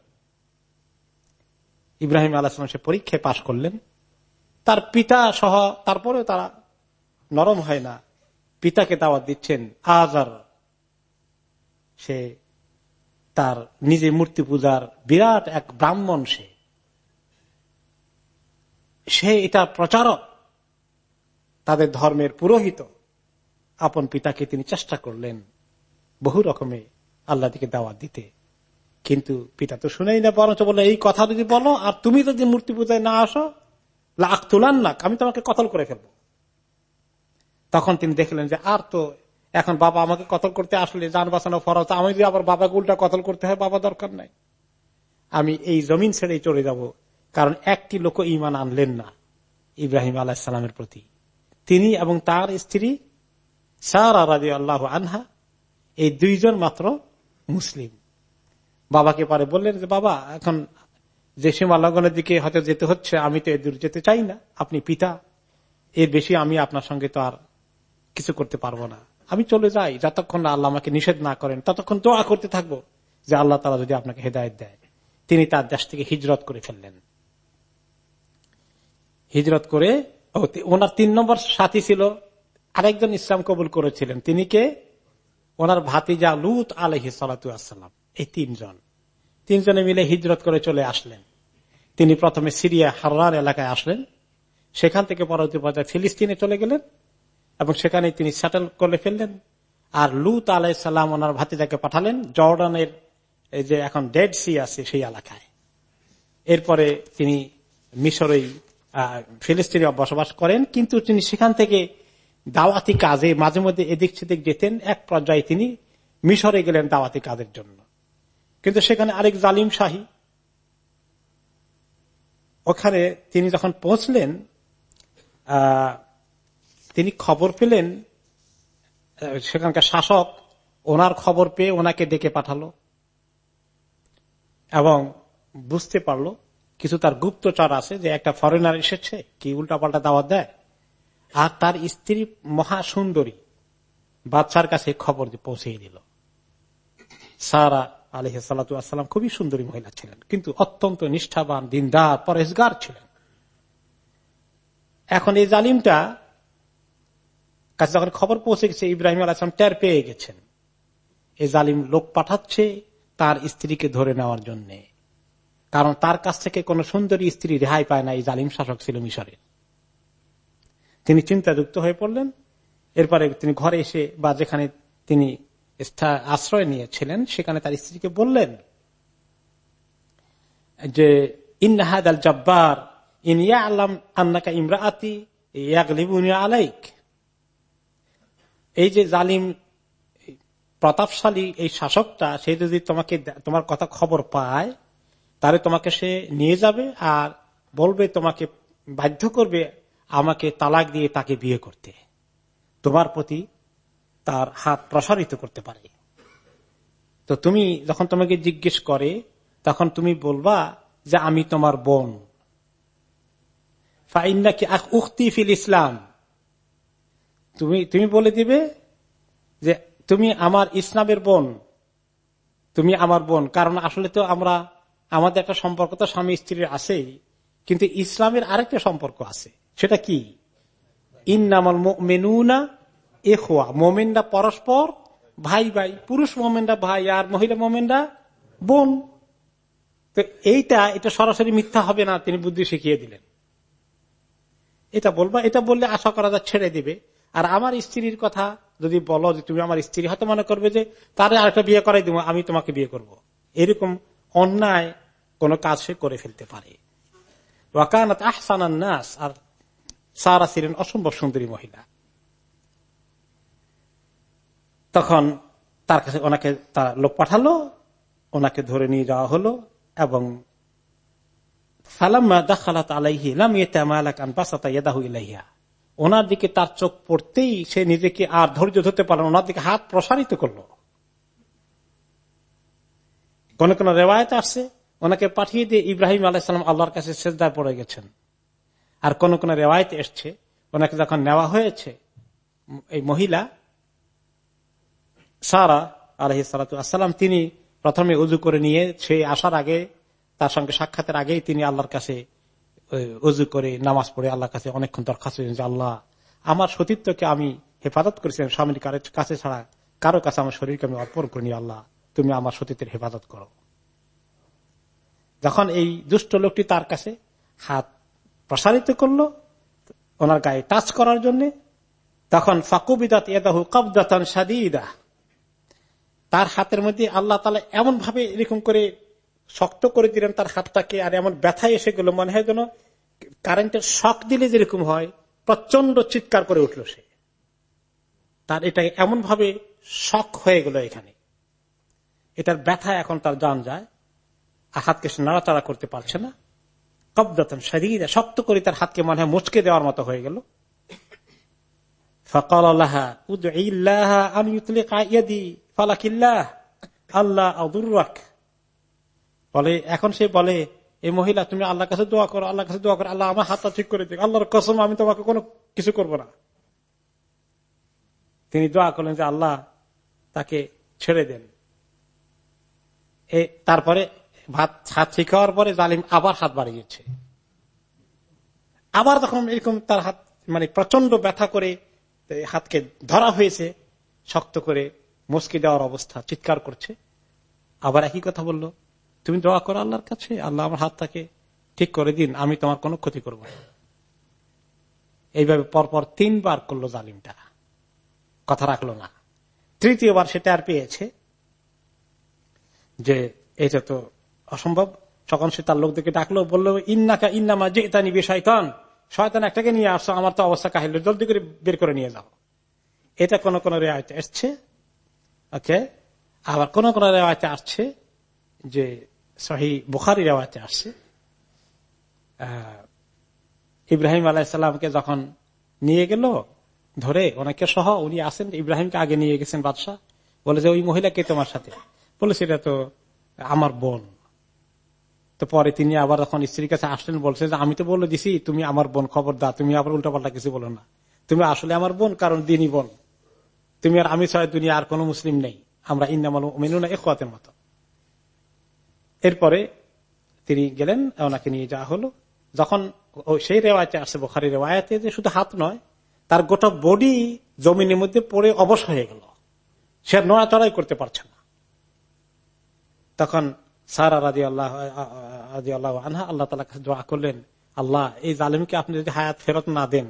S2: ইব্রাহিম আল্লাহ সে পরীক্ষায় পাশ করলেন। তার পিতা সহ তারপরেও তারা নরম হয় না। পিতাকে দাওয়াত দিচ্ছেন আজার। সে তার নিজে মূর্তি পূজার বিরাট এক ব্রাহ্মণ সে। সে এটা প্রচারক। তাদের ধর্মের পুরোহিত আপন পিতাকে তিনি চেষ্টা করলেন বহু রকমে আল্লাহ দিকে দাওয়াত দিতে। কিন্তু পিতা তো শুনেই না, বরঞ্চ বলে এই কথা যদি বলো আর তুমি যদি মূর্তি পূজায় না আসো, লাখ তুলান না আমি তোমাকে কতল করে ফেলব? তখন তিনি দেখলেন যে, আর তো এখন বাবা আমাকে কতল করতে আসলে, যান বাঁচানো ফরজ, আমি যদি আবার বাবাকে উল্টা কতল করতে হয় বাবা দরকার নাই। আমি এই জমিন ছেড়েই চলে যাব, কারণ একটি লোক ইমান আনলেন না ইব্রাহিম আলাহিসাল্লামের প্রতি। তিনি এবং তার স্ত্রী সারা রাজি আল্লাহ আনহা, এই দুইজন মাত্র মুসলিম। বাবাকে পারে বললেন যে, বাবা, এখন যে সীমা দিকে হয়তো যেতে হচ্ছে, আমি তো এদূর যেতে চাই না। আপনি পিতা, এর বেশি আমি আপনার সঙ্গে তো আর কিছু করতে পারব না। আমি চলে যাই, যতক্ষণ না আল্লাহ আমাকে নিষেধ না করেন, ততক্ষণ দোয়া করতে থাকব যে আল্লাহ তালা যদি আপনাকে হেদায়ত দেয়। তিনি তার দেশ থেকে হিজরত করে ফেললেন। হিজরত করে ওনার তিন নম্বর সাথী ছিল, আরেকজন ইসলাম কবুল করেছিলেন। তিনি কে? ওনার ভাতিজা লুত আলহি সালাতাম এই তিনজন। তিনজনে মিলে হিজরত করে চলে আসলেন। তিনি প্রথমে সিরিয়া হারার এলাকায় আসলেন। সেখান থেকে পরবর্তী পর্যায়ে ফিলিস্তিনে চলে গেলেন এবং সেখানে তিনি সেটেল করে ফেললেন। আর লুত আলাইসাল্লাম ওনার ভাতিজাকে পাঠালেন জর্ডানের যে এখন ডেড সি আছে সেই এলাকায়। এরপরে তিনি মিশরেই ফিলিস্তিনে বসবাস করেন, কিন্তু তিনি সেখান থেকে দাওয়াতি কাজে মাঝে মধ্যে এদিক সেদিক যেতেন, এক পর্যায়ে তিনি মিশরে গেলেন দাওয়াতি কাজের জন্য। কিন্তু সেখানে আরেক জালিম শাহী, ওখানে তিনি যখন পৌঁছলেন তিনি খবর পেলেন সেখানকার শাসক ওনার খবর পেয়ে ওনাকে ডেকে পাঠালো এবং বুঝতে পারল কিছু তার গুপ্তচর আছে যে একটা ফরেনার এসেছে, কি উল্টাপাল্টা দাওয়াত দেয়? আর তার স্ত্রী মহা সুন্দরী বাচ্চার কাছে খবর পৌঁছে দিল। সারা আলহ খুবই সুন্দরী মহিলা ছিলেন, কিন্তু অত্যন্ত নিষ্ঠাবান, দিনদার পরেশগার ছিলেন। এখন এই জালিমটা কাছে যখন খবর পৌঁছে গেছে, ইব্রাহিম আলাহাম টের পেয়ে গেছেন। এই জালিম লোক পাঠাচ্ছে তার স্ত্রীকে ধরে নেওয়ার জন্য। কারণ তার কাছ থেকে কোন সুন্দরী স্ত্রী রেহাই পায় না এই জালিম শাসক ছিল মিশরের তিনি চিন্তাযুক্ত হয়ে পড়লেন। এরপরে তিনি ঘরে এসে বা যেখানে তিনি আশ্রয় নিয়েছিলেন, সেখানে তার স্ত্রীকে বললেন যে ইন্নাহাদ আল জব্বার ইনিয়া আল্লাম আন্নাকা ইমরাআতি আলাইক। এই যে জালিম প্রতাপশালী এই শাসকটা, সে যদি তোমাকে তোমার কথা খবর পায় তাহলে তোমাকে সে নিয়ে যাবে আর বলবে তোমাকে বাধ্য করবে আমাকে তালাক দিয়ে তাকে বিয়ে করতে। তোমার প্রতি তার হাত প্রসারিত করতে পারে। তো তুমি যখন তোমাকে জিজ্ঞেস করে, তখন তুমি বলবা যে আমি তোমার বোন। ফাইনাকি উক্তি ফিল ইসলাম। তুমি তুমি বলে দিবে যে তুমি আমার ইসলামের বোন। তুমি আমার বোন। কারণ আসলে তো আমরা আমাদের একটা সম্পর্ক তো স্বামী স্ত্রীর আছে কিন্তু ইসলামের আরেকটা সম্পর্ক আছে। সেটা কি? ইন্নামাল মেনুনা এখোয়া মোমেনরা পরস্পর ভাই ভাই, পুরুষ মোমেনরা ভাই আর মহিলা মোমেনরা বোন। তো এইটা, এটা সরাসরি মিথ্যা হবে না, তিনি বুদ্ধি শিখিয়ে দিলেন। এটা বলবা, এটা বললে আশা করা যা ছেড়ে দিবে। আর আমার স্ত্রীর কথা যদি বলো যে তুমি আমার স্ত্রী, হয়তো মনে করবে যে তারে আরেকটা বিয়ে করাই দেবো, আমি তোমাকে বিয়ে করব। এরকম অন্যায় কোন কাজ সে করে ফেলতে পারে। ওয়াকানাত আহসান নাস, আর সারা ছিলেন অসম্ভব সুন্দরী মহিলা। তখন তার কাছে ওনাকে তার লোক পাঠালো, ওনাকে ধরে নিয়ে যাওয়া হলো, এবং ওনার দিকে তার চোখ পড়তেই সে নিজেকে আর ধৈর্য ধরতে পারল ওনার দিকে হাত প্রসারিত করল। কোন কোন রেওয়ায়ত আসছে ওনাকে পাঠিয়ে দিয়ে ইব্রাহিম আলাইসালাম আল্লাহর কাছে সেজদায় পড়ে গেছেন। আর কোন কোন রেওয়ায়ত এসছে, ওনাকে যখন নেওয়া হয়েছে, এই মহিলা, সারা আলহি সালাম, তিনি প্রথমে উজু করে নিয়ে, সে আসার আগে, তার সঙ্গে সাক্ষাতের আগেই তিনি আল্লাহর কাছে উজু করে নামাজ পড়ে আল্লাহর কাছে অনেকক্ষণ দরখাস্ত যে, আল্লাহ, আমার সতীত্বকে আমি হেফাজত করেছিলাম স্বামীর কাছে ছাড়া কারও কাছে আমার শরীরকে আমি অর্পণ করিনি, আল্লাহ। তুমি আমার সতীত্বের হেফাজত করো। যখন এই দুষ্ট লোকটি তার কাছে হাত প্রসারিত করল, ওনার গায়ে টাচ করার জন্য, তখন ফাকুবিদাত এদাহু কবদাতন সাদিদা তার হাতের মধ্যে আল্লাহ তালা এমন ভাবে এরকম করে শক্ত করে দিলেন তার হাতটাকে, আর এমন ব্যথায় এসে গেল, মনে হয় যেন কারেন্টের শখ দিলে যেরকম হয় প্রচণ্ড চিৎকার করে উঠল সে। তার এটা এমন ভাবে শখ হয়ে গেল এখানে। এটার ব্যথা এখন তার জান যায়। আর হাতকে সে নাড়াচাড়া করতে পারছে না। কবদাতন শরীর শক্ত করে তার হাতকে মনে হয় মুচকে দেওয়ার মতো হয়ে গেল। ফকাল আল্লাহ বলে, এখন সে বলে এই মহিলা, তুমি আল্লাহ কাছে দোয়া করো আল্লাহ কাছে দোয়া করো, আল্লাহ আমার হাতটা ঠিক করে দিক। আল্লাহর কসম, আমি তোমাকে কোনো কিছু করব না। তিনি দোয়া করলেন যে, আল্লাহ তাকে ছেড়ে দেন। তারপরে ভাত হাত ঠিক হওয়ার পরে জালিম আবার হাত বাড়িয়েছে। আবার তখন এরকম তার হাত মানে প্রচণ্ড ব্যথা করে হাতকে ধরা হয়েছে, শক্ত করে মুসকি দেওয়ার অবস্থা, চিৎকার করছে। আবার একই কথা বলল, তুমি দোয়া করো আল্লাহর কাছে, আল্লাহ আমার হাতটাকে ঠিক করে দিন, আমি তোমার কোনো ক্ষতি করব না। এইভাবে পরপর তিনবার করল জালিমটা। কথা রাখল না। তৃতীয়বার সেটা আর পেয়েছে যে এটা তো অসম্ভব। তখন সে তার লোকদেরকে ডাকলো, বলল, ইন্নাকা ইন্নামা যে এটা নিবে শয়তান শয়তান একটাকে নিয়ে আসছো আমার তো অবস্থা কাহিল। জলদি করে বের করে নিয়ে যাও। এটা কোন কোন রেওয়ায়তে এসছে। ওকে? আবার কোন কোন রেওয়ায়তে আসছে যে সহি বুখারি রেওয়ায়তে আসছে। ইব্রাহিম আলাহিসাল্লামকে যখন নিয়ে গেল, ধরে ওনাকে সহ উনি আসেন, ইব্রাহিমকে আগে নিয়ে গেছেন বাদশাহ। বলে যে, ওই মহিলাকে তোমার সাথে? বলে সেটা তো আমার বোন। তো পরে তিনি আবার যখন স্ত্রীর কাছে আসলেন, বলছে যে আমি তো বলে দিছি, তুমি আমার বোন খবর দা তুমি আবার উল্টাপাল্টা কিছু বলো না। তুমি আসলে আমার বোন, কারণ দিনই বোন। তুমি আর আমি ছয় দুনিয়া আর কোন মুসলিম নেই। আমরা ইন্নামাল মেনুনা একতের মতো। এরপরে তিনি গেলেন, ওনাকে নিয়ে যাওয়া হলো। যখন সেই রেওয়ায়তে আসছে বোখারি রেওয়ায়তে যে শুধু হাত নয়, তার গোটা বডি জমিনের মধ্যে পড়ে অবশ হয়ে গেল। সে নড়াচড়াই করতে পারছে না। তখন সারা রাজি আল্লাহ রাজি আল্লাহ আনহা আল্লাহ তালা কাছে দোয়া করলেন, আল্লাহ, এই জালিমকে আপনি যদি হায়াত ফেরত না দেন,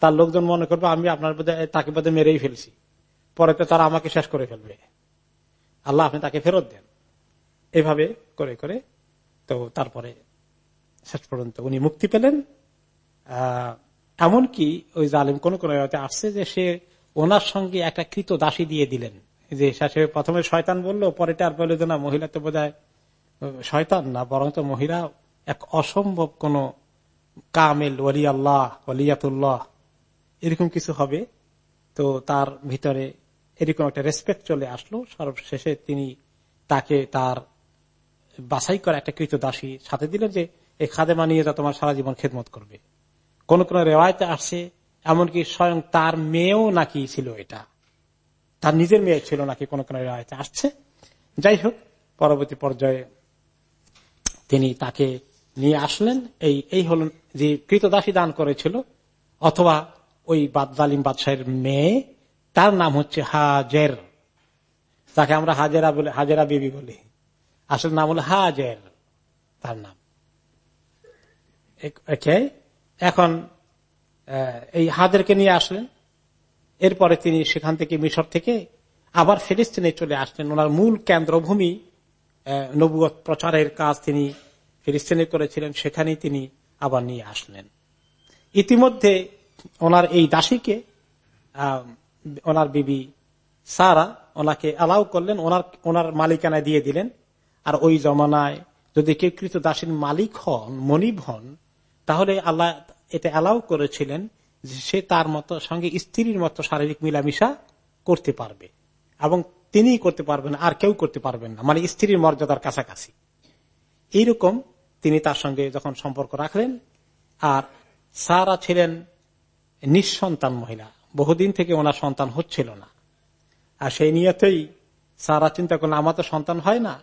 S2: তার লোকজন মনে করবে আমি আপনার তাকে বোধে মেরেই ফেলছি। পরে তো তারা আমাকে শেষ করে ফেলবে। আল্লাহ, আপনি তাকে ফেরত দেন। এভাবে করে করে তো তারপরে শেষ পর্যন্ত উনি মুক্তি পেলেন। এমনকি ওই জালিম কোন কোন আসছে যে সে ওনার সঙ্গে একটা কৃত দাসী দিয়ে দিলেন। যে সে প্রথমে শয়তান বলল, পরে আর বলল যে না, মহিলা তো বোধ শয়তান না, বরং তো মহিলা এক অসম্ভব কোন কামেল ওলি আল্লাহ ওলিয়াতুল্লাহ, এরকম কিছু হবে। তো তার ভিতরে এরকম একটা রেসপেক্ট চলে আসলো। সর্বশেষে তিনি তাকে তার বাছাই করা একটা কৃত দাসী সাথে দিলেন যে এই খাদেমা, নিয়ে তোমার সারা জীবন খেদমত করবে। কোন কোন রেওয়ায়তে আসছে এমনকি স্বয়ং তার মেয়েও নাকি ছিল এটা। তার নিজের মেয়ে ছিল নাকি কোন কোন রেওয়ায়তে আসছে। যাই হোক, পরবর্তী পর্যায়ে তিনি তাকে নিয়ে আসলেন। এই এই হল যে কৃতদাসী দান করেছিল, অথবা ওই জালিম বাদশাহের মেয়ে, তার নাম হচ্ছে হাজের। তাকে আমরা হাজেরা বলে, হাজেরা বিবি বলি। আসল নাম হলো হাজের, তার নাম। এখন এই হাজেরকে নিয়ে আসলেন। এরপরে তিনি সেখান থেকে মিশর থেকে আবার ফিলিস্তিনে চলে আসলেন। ওনার মূল কেন্দ্রভূমি নবুয় প্রচারের কাজ তিনি ফিলিস্তিনে করেছিলেন সেখানে তিনি আবার নিয়ে আসলেন। ইতিমধ্যে ওনার এই দাসীকে ওনার বিবি সারা ওনাকে অ্যালাউ করলেন, ওনার ওনার মালিকানায় দিয়ে দিলেন। আর ওই জমানায় যদি কেউ কৃত দাসীর মালিক হন, মনিব হন, তাহলে আল্লাহ এটা অ্যালাউ করেছিলেন সে তার মতো, সঙ্গে স্ত্রীর মতো শারীরিক মিলামিশা করতে পারবে। এবং তিনি করতে পারবেন, আর কেউ করতে পারবেন না। মানে স্ত্রীর মর্যাদার কাছাকাছি। এইরকম তিনি তার সঙ্গে যখন সম্পর্ক রাখলেন, আর সারা ছিলেন নিঃসন্তান মহিলা। বহুদিন থেকে ওনার সন্তান হচ্ছিল না। আর সেই নিয়তেই সারা চিন্তা করলেন, আমার তো সন্তান হয় না।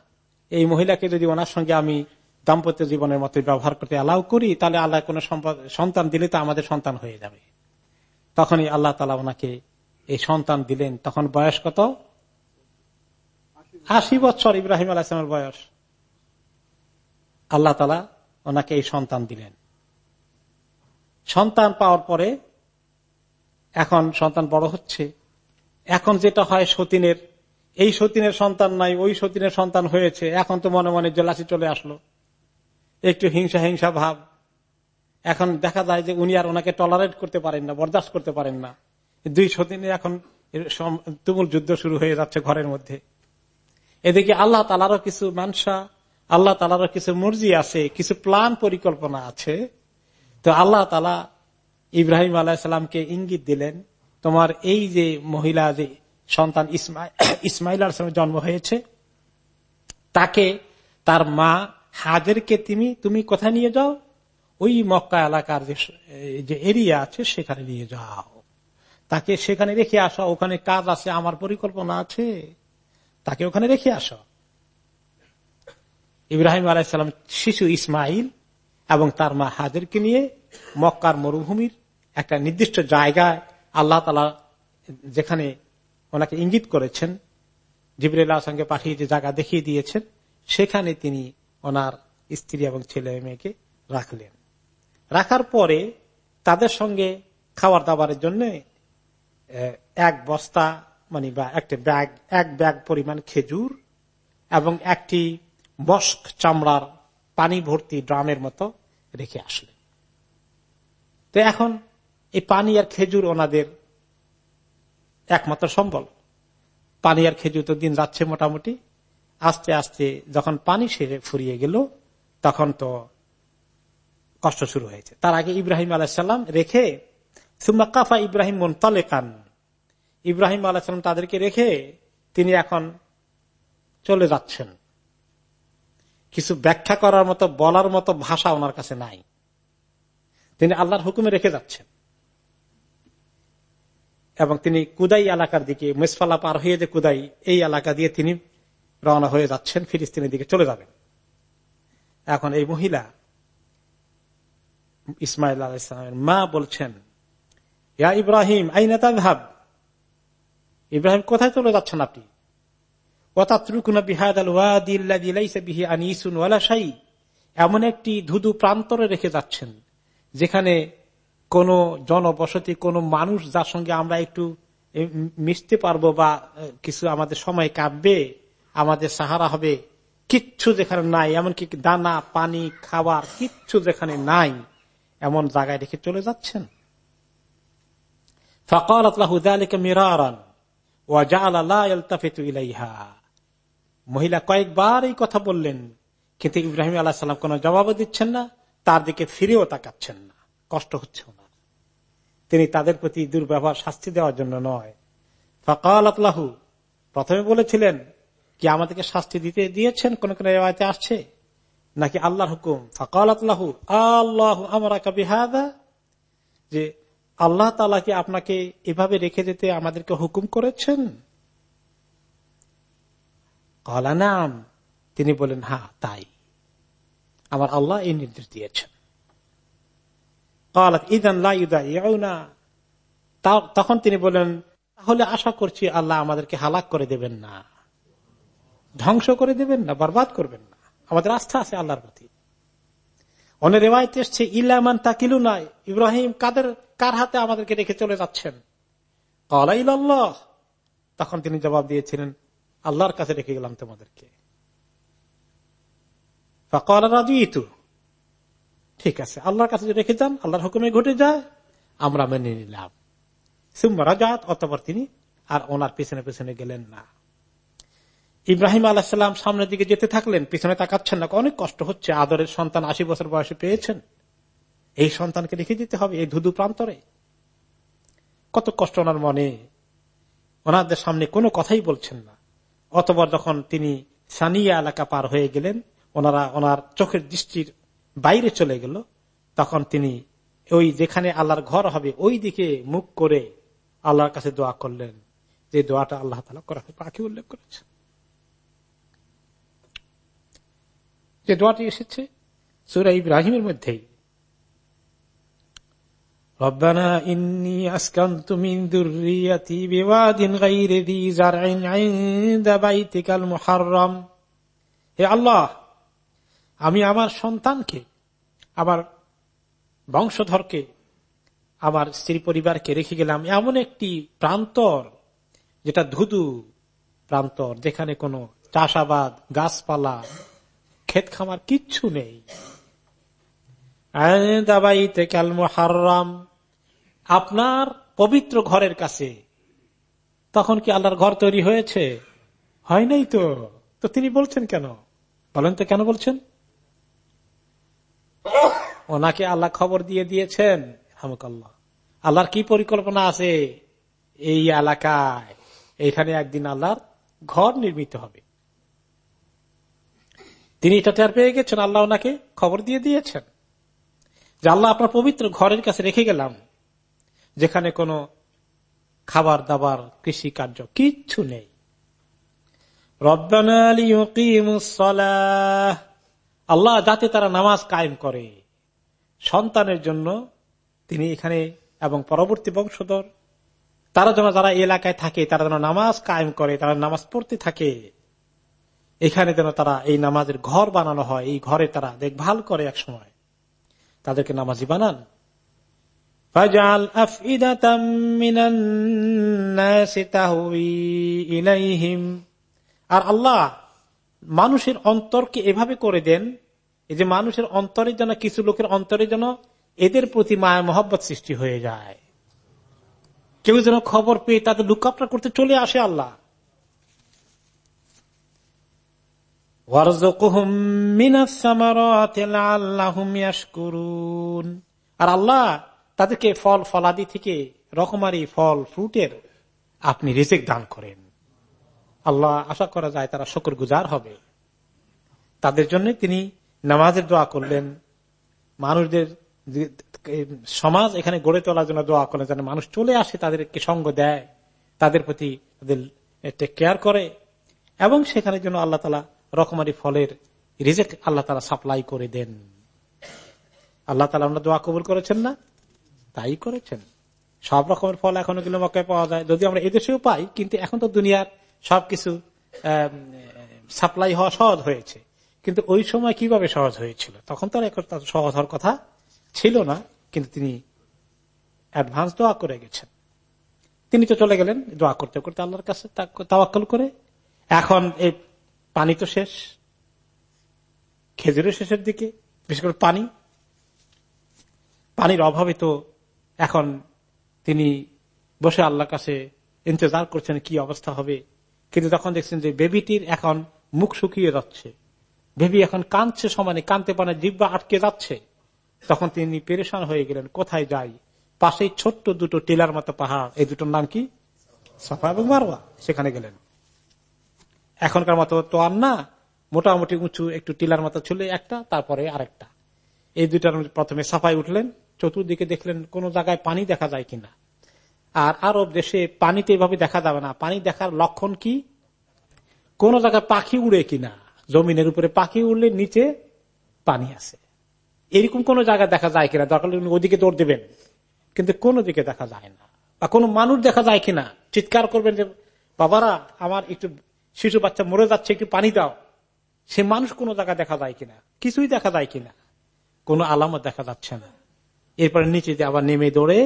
S2: এই মহিলাকে যদি ওনার সঙ্গে আমি দাম্পত্য জীবনের মতো ব্যবহার করতে অ্যালাউ করি, তাহলে আল্লাহ কোন সন্তান দিলে তো আমাদের সন্তান হয়ে যাবে। তখনই আল্লাহ তালা ওনাকে এই সন্তান দিলেন। তখন বয়স কত? আশি বছর ইব্রাহিম আলাহিসের বয়স। আল্লাহ তালা ওনাকে এই সন্তান দিলেন। সন্তান পাওয়ার পরে এখন সন্তান বড় হচ্ছে। এখন যেটা হয় সতীনের, এই সতীনের সন্তান নাই, ওই সতীনের সন্তান হয়েছে। এখন তো মনে মনে জেলাসি চলে আসলো। একটু হিংসা হিংসা ভাব। এখন দেখা যায় যে উনি আর ওনাকে টলারেট করতে পারেন না, বরদাস্ত করতে পারেন না। দুই সতীনে এখন তুমুল যুদ্ধ শুরু হয়ে যাচ্ছে ঘরের মধ্যে। এদিকে আল্লাহ তালারও কিছু মানসা, আল্লাহ তালারও কিছু মর্জি আছে, কিছু প্লান পরিকল্পনা আছে। তো আল্লাহ তালা ইব্রাহিম আলাহিসামকে ইঙ্গিত দিলেন, তোমার এই যে মহিলা, যে সন্তান ইসমাইল আসলামের জন্ম হয়েছে, তাকে তার মা হাজেরকে তুমি তুমি কোথায় নিয়ে যাও? ওই মক্কা এলাকার যে এরিয়া আছে, সেখানে নিয়ে যাও। তাকে সেখানে রেখে আসো। ওখানে কাজ আছে, আমার পরিকল্পনা আছে। তাকে ওখানে রেখে আসো। ইব্রাহিম আলাইসালাম শিশু ইসমাইল এবং তার মা হাজেরকে নিয়ে মক্কার মরুভূমির একটা নির্দিষ্ট জায়গায় আল্লাহ তালা যেখানে ওনাকে ইঙ্গিত করেছেন জিবরুল্লাহ সঙ্গে পাঠিয়ে যে জায়গা দেখিয়ে দিয়েছেন, সেখানে তিনি ওনার স্ত্রী এবং ছেলে মেয়েকে রাখলেন। রাখার পরে তাদের সঙ্গে খাবার দাবারের জন্য এক বস্তা মানে বা একটা ব্যাগ, এক ব্যাগ পরিমাণ খেজুর এবং একটি বস্ক চামড়ার পানি ভর্তি ড্রামের মতো রেখে আসলেন। তো এখন এই পানি আর খেজুর ওনাদের একমাত্র সম্বল। পানি আর খেজুর তো দিন যাচ্ছে মোটামুটি। আস্তে আস্তে যখন পানি সেরে ফুরিয়ে গেল, তখন তো কষ্ট শুরু হয়েছে। তার আগে ইব্রাহিম আলাহাল্লাম রেখে, সুম্মা কাফা ইব্রাহিম মোন্তালেকান। ইব্রাহিম আলাহাম তাদেরকে রেখে তিনি এখন চলে যাচ্ছেন। কিছু ব্যাখ্যা করার মতো, বলার মতো ভাষা ওনার কাছে নাই। তিনি আল্লাহর হুকুমে রেখে যাচ্ছেন। এবং তিনি কুদাই এলাকার দিকে, মেসফালা পার হয়ে যে কুদাই, এই এলাকা দিয়ে তিনি রওনা হয়ে যাচ্ছেন, ফিলিস্তিনের দিকে চলে যাবেন। এখন এই মহিলা ইসমাইল আলাইসলামের মা বলছেন, ইয়া ইব্রাহিম, আইনা তাজহাব ইব্রাহিম, কোথায় চলে যাচ্ছেন আপনি? এমন একটি ধুধু প্রান্তরে রেখে যাচ্ছেন, যেখানে কোন জনবসতি, কোন মানুষ যার সঙ্গে আমরা একটু মিশতে পারব বা কিছু আমাদের সময় কাটবে, আমাদের সাহারা হবে, কিচ্ছু যেখানে নাই। এমনকি দানা, পানি, খাবার কিচ্ছু যেখানে নাই। এমন জায়গায় রেখে চলে যাচ্ছেন। ফকাল মহিলা কয়েকবার এই কথা বললেন, কিন্তু ইব্রাহিম আল্লাহ সাল্লাম কোন জবাব দিচ্ছেন না, তার দিকে ফিরেও তাকাচ্ছেন না। কষ্ট হচ্ছে ওনার। তিনি তাদের প্রতি দুর্ব্যবহার শাস্তি দেওয়ার জন্য নয়। ফকাল আতলাহু প্রথমে বলেছিলেন, কি আমাদেরকে শাস্তি দিতে দিয়েছেন? কোন কোন রেওয়ায়তে আসছে? নাকি আল্লাহর হুকুম? ফকাল আল্লাহ আমরা কবিহাদা যে আল্লাহ তালা কি আপনাকে এভাবে রেখে যেতে আমাদেরকে হুকুম করেছেন? কলা, নাম। তিনি বলেন হা, তাই। আমার আল্লাহ এই নির্দেশ দিয়েছেন। তখন তিনি বলেন তাহলে আশা করছি আল্লাহ আমাদেরকে হালাক করে দেবেন না। ধ্বংস করে দেবেন না, বরবাদ করবেন না। আমাদের আস্থা আছে আল্লাহর প্রতি। অনেক রেওয়ায়তে এসছে ইলামান তাকিলু নাই ইব্রাহিম কাদের, কার হাতে আমাদেরকে রেখে চলে যাচ্ছেন? আল্লাহ তখন তিনি জবাব দিয়েছিলেন, আল্লাহর কাছে রেখে গেলাম তোমাদেরকে। ঠিক আছে, আল্লাহর কাছে রেখে যান, আল্লাহর হুকুমে ঘটে যায়, আমরা মেনে নিলাম। সুম্বারাজাত অতপর তিনি, আর ওনার পিছনে পিছনে গেলেন না। ইব্রাহিম আলাহাম সামনের দিকে যেতে থাকলেন, পিছনে তাকাচ্ছেন না। অনেক কষ্ট হচ্ছে, আদরের সন্তান আশি বছর বয়সে পেয়েছেন। এই সন্তানকে রেখে দিতে হবে এই ধুধু প্রান্তরে। কত কষ্ট ওনার মনে। ওনাদের সামনে কোনো কথাই বলছেন না। অতবার যখন তিনি সানিয়া এলাকা পার হয়ে গেলেন, ওনারা ওনার চোখের দৃষ্টির বাইরে চলে গেল। তখন তিনি ওই যেখানে আল্লাহর ঘর হবে, ওই দিকে মুখ করে আল্লাহর কাছে দোয়া করলেন। যে দোয়াটা আল্লাহ তালা করা পাখি উল্লেখ করেছে যে দোয়াটি এসেছে সুরা ইব্রাহিমের মধ্যেই। আল্লাহ, আমি আমার সন্তানকে, আমার বংশধরকে, আমার স্ত্রী পরিবারকে রেখে গেলাম। এমন একটি প্রান্তর, যেটা ধুধু প্রান্তর, যেখানে কোনো চাষাবাদ, গাছপালা ক্ষেত খামার কিচ্ছু নেই। আপনার পবিত্র ঘরের কাছে। তখন কি আল্লাহর ঘর তৈরি হয়েছে? হয় নাই তো? তো তিনি বলছেন কেন? বলেন তো কেন বলছেন? ওনাকে আল্লাহ খবর দিয়ে দিয়েছেন, হামকাল্লাহ। আল্লাহর কি পরিকল্পনা আছে? এই এলাকায়। এখানে একদিন আল্লাহর ঘর নির্মিত হবে। তিনি এটা টের পেয়ে গেছেন, আল্লাহ ওনাকে খবর দিয়ে দিয়েছেন। যে আল্লাহ আপনার পবিত্র ঘরের কাছে রেখে গেলাম, যেখানে কোনো খাবার দাবার, কৃষি কার্য কিচ্ছু নেই। আল্লাহ যাতে তারা নামাজ কায়েম করে। সন্তানের জন্য তিনি এখানে এবং পরবর্তী বংশধর। তারা যেন যারা এলাকায় থাকে, তারা যেন নামাজ কায়েম করে, তারা নামাজ পড়তে থাকে। এখানে যেন তারা এই নামাজের ঘর বানানো হয়, এই ঘরে তারা দেখভাল করে এক সময় তাদেরকে নামাজি বানান। আর আল্লাহ মানুষের অন্তরকে এভাবে করে দেন, এই যে মানুষের অন্তরের জন্য কিছু লোকের অন্তরের জন্য এদের প্রতি মায়া, মহব্বত সৃষ্টি হয়ে যায়। কেউ যেন খবর পেয়ে তাদের লুকাপটা করতে চলে আসে আল্লাহ। আর আল্লাহ তাদেরকে ফল ফলাদি থেকে রকমারি ফল, ফ্রুটের আপনি রিজেক দান করেন। আল্লাহ আশা করা যায় তারা শকর গুজার হবে। তাদের জন্য তিনি নামাজের দোয়া করলেন। মানুষদের সমাজ এখানে গড়ে তোলার জন্য দোয়া করলেন যেন মানুষ চলে আসে, তাদেরকে সঙ্গ দেয়, তাদের প্রতি তাদের কেয়ার করে। এবং সেখানে জন্য আল্লাহ তালা রকমারি ফলের রিজেক্ট আল্লাহ তালা সাপ্লাই করে দেন। আল্লাহ তালা আমরা দোয়া কবুল করেছেন না? তাই করেছেন। সব রকমের ফল এখনও কিন্তু মক্কায় পাওয়া যায়। যদি আমরা এদেশেও পাই, কিন্তু এখন তো দুনিয়ার সবকিছু সাপ্লাই হওয়া সহজ হয়েছে। কিন্তু ওই সময় কীভাবে সহজ হয়েছিল? তখন তো আর সহজ হওয়ার কথা ছিল না, কিন্তু তিনি অ্যাডভান্স দোয়া করে গেছেন। তিনি তো চলে গেলেন দোয়া করতে করতে আল্লাহর কাছে তাওয়াক্কল করে। এখন এই পানি তো শেষ। খেজুরের শেষের দিকে, বিশেষ করে পানি। পানির অভাবে তো এখন তিনি বসে আল্লাহর কাছে ইন্তজার করছেন কি অবস্থা হবে। কিন্তু তখন দেখছেন যে বেবিটির এখন মুখ শুকিয়ে যাচ্ছে। বেবি এখন কাঁদছে সমানে কানতে পানে জিব্বা আটকে যাচ্ছে। তখন তিনি পেরেশান হয়ে গেলেন, কোথায় যাই? পাশেই ছোট্ট দুটো টিলার মতো পাহাড়। এই দুটোর নাম কি? সাফা এবং মারওয়া। সেখানে গেলেন। এখনকার মতো তো আর না। মোটামুটি উঁচু একটু টিলার মতো ছিল একটা, তারপরে আরেকটা। এই দুটার প্রথমে সাফাই উঠলেন, চতুর্দিকে দেখলেন কোন জায়গায় পানি দেখা যায় কিনা। আর আরব দেশে পানিতে এভাবে দেখা যাবে না। পানি দেখার লক্ষণ কি? কোন জায়গায় পাখি উড়ে কিনা। জমিনের উপরে পাখি উড়লে নিচে পানি আছে। এরকম কোন জায়গায় দেখা যায় কিনা? দরকার ওদিকে দৌড় দেবেন। কিন্তু কোন দিকে দেখা যায় না। বা কোনো মানুষ দেখা যায় কিনা? চিৎকার করবেন যে, বাবারা, আমার একটু শিশু বাচ্চা মরে যাচ্ছে, একটু পানি দাও। সে মানুষ কোন জায়গায় দেখা যায় কিনা? কিছুই দেখা যায় কিনা? কোন আলামত দেখা যাচ্ছে না। এরপরে নিচে আবার নেমে দৌড়ে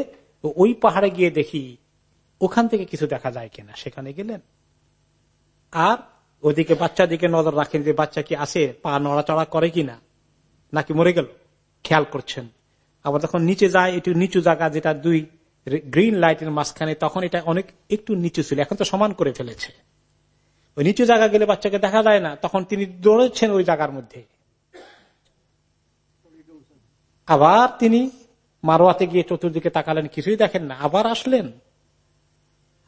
S2: ওই পাহাড়ে গিয়ে দেখি ওখান থেকে কিছু দেখা যায় কিনা। সেখানে গেলেন। আর ওদিকে বাচ্চা দিকে নজর রাখেন যে বাচ্চা কি আসে পা নড়াচড়া করে কিনা, নাকি মরে গেল? খেয়াল করছেন। আবার যখন নিচে যায়, একটু নিচু জায়গা যেটা দুই গ্রিন লাইটের মাঝখানে, তখন এটা অনেক একটু নিচু ছিল। এখন তো সমান করে ফেলেছে। ওই নিচু জায়গা গেলে বাচ্চাকে দেখা যায় না, তখন তিনি দৌড়েছেন ওই জায়গার মধ্যে। আবার তিনি মারোয়াতে গিয়ে চতুর্দিকে তাকালেন, কিছুই দেখেন না, আবার আসলেন।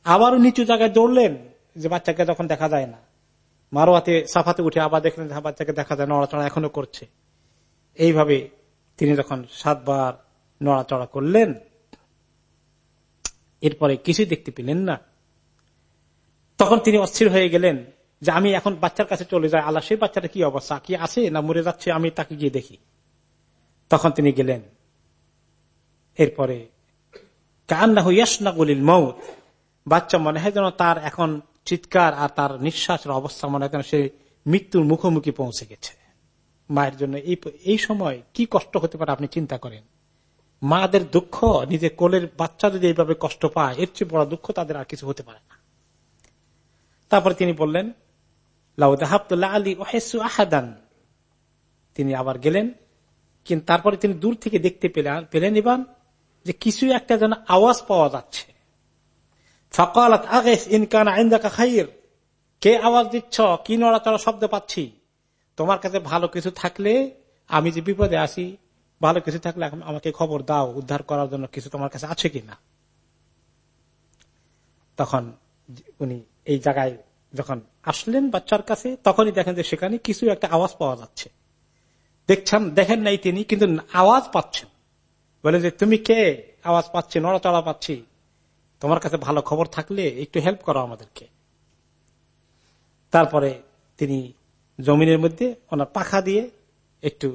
S2: আবারও নিচু জায়গায় দৌড়লেন, যে বাচ্চাকে যখন দেখা যায় না। মারোয়াতে সাফাতে উঠে আবার দেখলেন বাচ্চাকে দেখা যায়, নড়াচড়া এখনও করছে। এইভাবে তিনি যখন সাতবার নড়াচড়া করলেন। এরপরে কিছুই দেখতে পেলেন না। তখন তিনি অস্থির হয়ে গেলেন যে আমি এখন বাচ্চার কাছে চলে যাই। আল্লাহ, সেই বাচ্চাটা কি অবস্থা? কি আছে না মরে যাচ্ছে? আমি তাকে গিয়ে দেখি। তখন তিনি গেলেন। এরপরে কান্না হইয়াসনা গলিল মৌত বাচ্চা মনে হয় যেন তার এখন চিৎকার আর তার নিঃশ্বাসের অবস্থা মনে হয় যেন সে মৃত্যুর মুখোমুখি পৌঁছে গেছে। মায়ের জন্য এই সময় কি কষ্ট হতে পারে আপনি চিন্তা করেন? মাদের দুঃখ, নিজের কোলের বাচ্চা যদি এইভাবে কষ্ট পায়, এর চেয়ে বড় দুঃখ তাদের আর কিছু হতে পারে না। তারপরে তিনি বললেন তিনি আবার গেলেন, কিন্তু তারপরে তিনি দূর থেকে দেখতে পেলেন এবার যে কিছু একটা যেন আওয়াজ পাওয়া যাচ্ছে। কে আওয়াজ দিচ্ছ? কি নড়াচড়া শব্দ পাচ্ছি? তোমার কাছে ভালো কিছু থাকলে আমি যে বিপদে আসি ভালো কিছু থাকলে আমাকে খবর দাও, উদ্ধার করার জন্য কিছু তোমার কাছে আছে কিনা? তখন উনি এই জায়গায় যখন আসলেন বাচ্চার কাছে, তখনই দেখেন যে সেখানে কিছু একটা আওয়াজ পাওয়া যাচ্ছে। দেখছেন, দেখেন নাই তিনি, কিন্তু আওয়াজ পাচ্ছেন। বলে যে, তুমি কে? আওয়াজ পাচ্ছি, নড়াচড়া পাচ্ছি। তোমার কাছে ভালো খবর থাকলে একটু হেল্প করো আমাদেরকে। তারপরে তিনি জমিনের মধ্যে ওনার পাখা দিয়ে একটু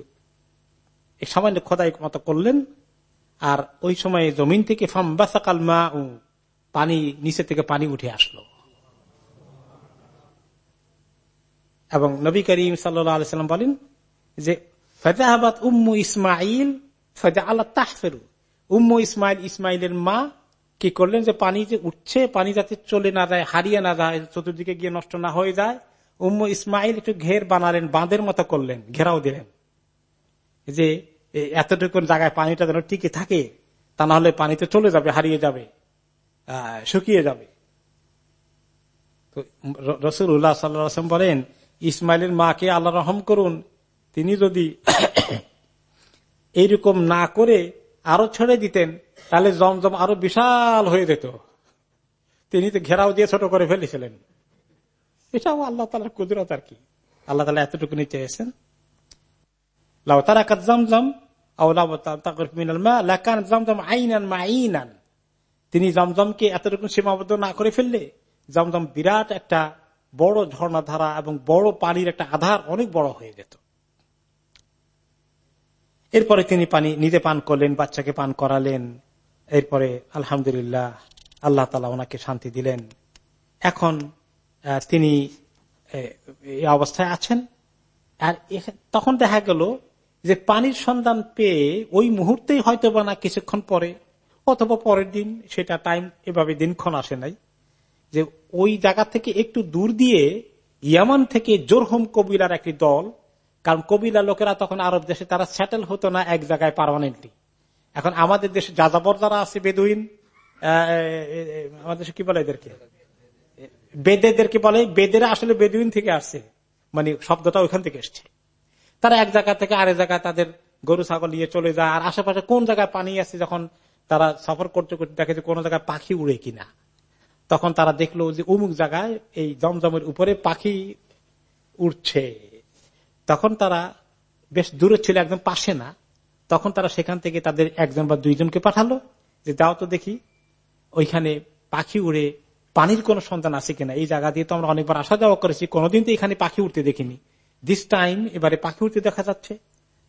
S2: সামান্য খোদাই মতো করলেন। আর ওই সময় জমিন থেকে ফাম্বাসাকাল মা পানি নিচে থেকে পানি উঠে আসলো। এবং নবী করিম সাল্লাম বলেন যে ফজাহাবাদ উম্মু ইসমাইল ফজা আল্লাহ তাহফেরু। উম্মু ইসমাইল ইসমাইলের মা কি করলেন যে, পানি যে উঠছে, পানি যাতে চলে না যায়, হারিয়ে না যায়, চতুর্দিকে গিয়ে নষ্ট না হয়ে যায়, উম্ম ইসমাইল একটু ঘের বানালেন, বাঁধের মতো করলেন, ঘেরাও দিলেন। যে এতটুকু জায়গায় পানিটা যেন টিকে থাকে, তা না হলে পানি তো চলে যাবে, হারিয়ে যাবে শুকিয়ে যাবে। রসুল উল্লাহ সাল্লাম বলেন ইসমাইলের মাকে আল্লাহ রহম করুন, তিনি যদি এইরকম না করে আরও ছেড়ে দিতেন, তাহলে জমজম আরও বিশাল হয়ে যেত। তিনি তো ঘেরাও দিয়ে ছোট করে ফেলেছিলেন। এটাও আল্লাহ তালার কুদরত আর কি। আল্লাহ তালা এতটুকু নিতে এসেছেন তারা কাজ জমজম তিনি জমজমকে এতটুকু সীমাবদ্ধ না করে ফেললে, জমজম বিরাট একটা বড় ঝর্ণা ধারা এবং বড় পানির একটা আধার অনেক বড় হয়ে যেত। এরপরে তিনি পানি নিজে পান করলেন, বাচ্চাকে পান করালেন। এরপরে আলহামদুলিল্লাহ আল্লাহ তালা ওনাকে শান্তি দিলেন। এখন তিনি এই অবস্থায় আছেন। আর তখন দেখা গেল যে পানির সন্ধান পেয়ে ওই মুহূর্তেই হয়তো বা না কিছুক্ষণ পরে, অথবা পরের দিন, সেটা টাইম এভাবে দিনক্ষণ আসে নাই। যে ওই জায়গা থেকে একটু দূর দিয়ে ইয়ামান থেকে জোরহম কবিলার একটি দল, কারণ কবিলা লোকেরা তখন আরব দেশে, তারা সেটেল হতো না এক জায়গায় পারমানেন্টলি এখন আমাদের দেশে যাযাবর যারা আছে, বেদুইন আমাদের কি বলে এদেরকে? বেদেদেরকে বলে, বেদেরা আসলে বেদুইন থেকে আসছে। মানে শব্দটা ওইখান থেকে এসছে। তারা এক জায়গা থেকে আরেক জায়গায় তাদের গরু, ছাগল নিয়ে চলে যায়, আর আশেপাশে কোন জায়গায় পানি আছে যখন তারা সফর করতে করতে দেখে যে কোন জায়গায় পাখি উড়ে কিনা। তখন তারা দেখল যে অমুক জায়গায় এই জমজমের উপরে পাখি উঠছে তখন তারা বেশ দূরে ছিল, একদম পাশে না। তখন তারা সেখান থেকে তাদের একজন বা দুইজনকে পাঠালো যে যাও তো দেখি, ওইখানে পাখি উড়ে পানির কোন সন্তান আছে কিনা? এই জায়গা দিয়ে তো আমরা অনেকবার আসা যাওয়া করেছি, কোনোদিন তো এখানে পাখি উঠতে দেখিনি। দিস টাইম এবারে পাখি উঠতে দেখা যাচ্ছে।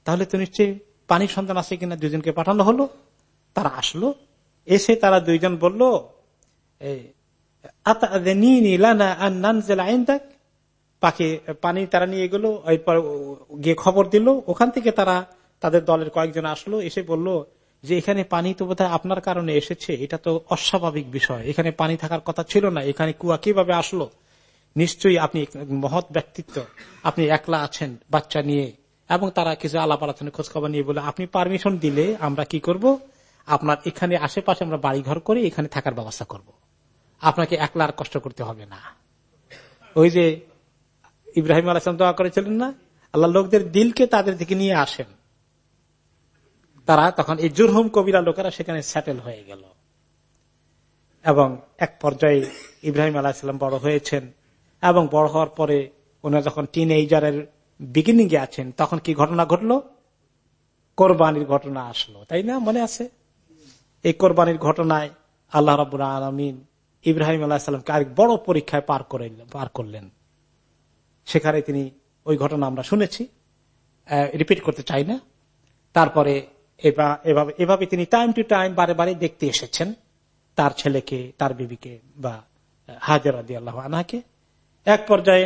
S2: তাহলে তো নিশ্চয়ই পানির সন্তান আছে কিনা? দুজনকে পাঠানো হলো। তারা আসলো। এসে তারা দুইজন বলল পাখি, পানি তারা নিয়ে গেল গিয়ে খবর দিল। ওখান থেকে তারা তাদের দলের কয়েকজন আসলো, এসে বলল যে, এখানে পানি তো বোধহয় আপনার কারণে এসেছে। এটা তো অস্বাভাবিক বিষয়। এখানে পানি থাকার কথা ছিল না। এখানে কুয়া কীভাবে আসলো? নিশ্চয়ই আপনি মহৎ ব্যক্তিত্ব। আপনি একলা আছেন, বাচ্চা নিয়ে। এবং তারা কিছু আলাপ আলোচনা খোঁজ খবর নিয়ে বলে আপনি পারমিশন দিলে আমরা কি করব? আপনার এখানে আশেপাশে আমরা বাড়ি ঘর করে এখানে থাকার ব্যবস্থা করব। আপনাকে একলা আর কষ্ট করতে হবে না। ওই যে ইব্রাহিম আলাম দোয়া করেছিলেন না? আল্লাহ লোকদের দিলকে তাদের দিকে নিয়ে আসেন। তারা তখন এই জুরহুম কবিরা লোকেরা সেখানে সেটেল হয়ে গেল। এবং এক পর্যায়ে ইব্রাহিম আলাহিসাম বড় হয়েছেন এবং বড় হওয়ার পরে ওনারা যখন টিন এইজারের বিগিনিং এ আছেন, তখন কি ঘটনা ঘটলো? কোরবানির ঘটনা আসলো। তাই না? মনে আছে? এই কোরবানির ঘটনায় আল্লাহ রাবুল আলমিন ইব্রাহিম আলাহিসামকে আরেক বড় পরীক্ষায় পার পার করলেন। সেখানে তিনি ওই ঘটনা আমরা শুনেছি। রিপিট করতে চাই না। তারপরে এভাবে এভাবে তিনি টাইম টু টাইম বারে বারে দেখতে এসেছেন তার ছেলেকে, তার বিবিকে বা হাজার আল্লাহ আনাকে এক পর্যায়ে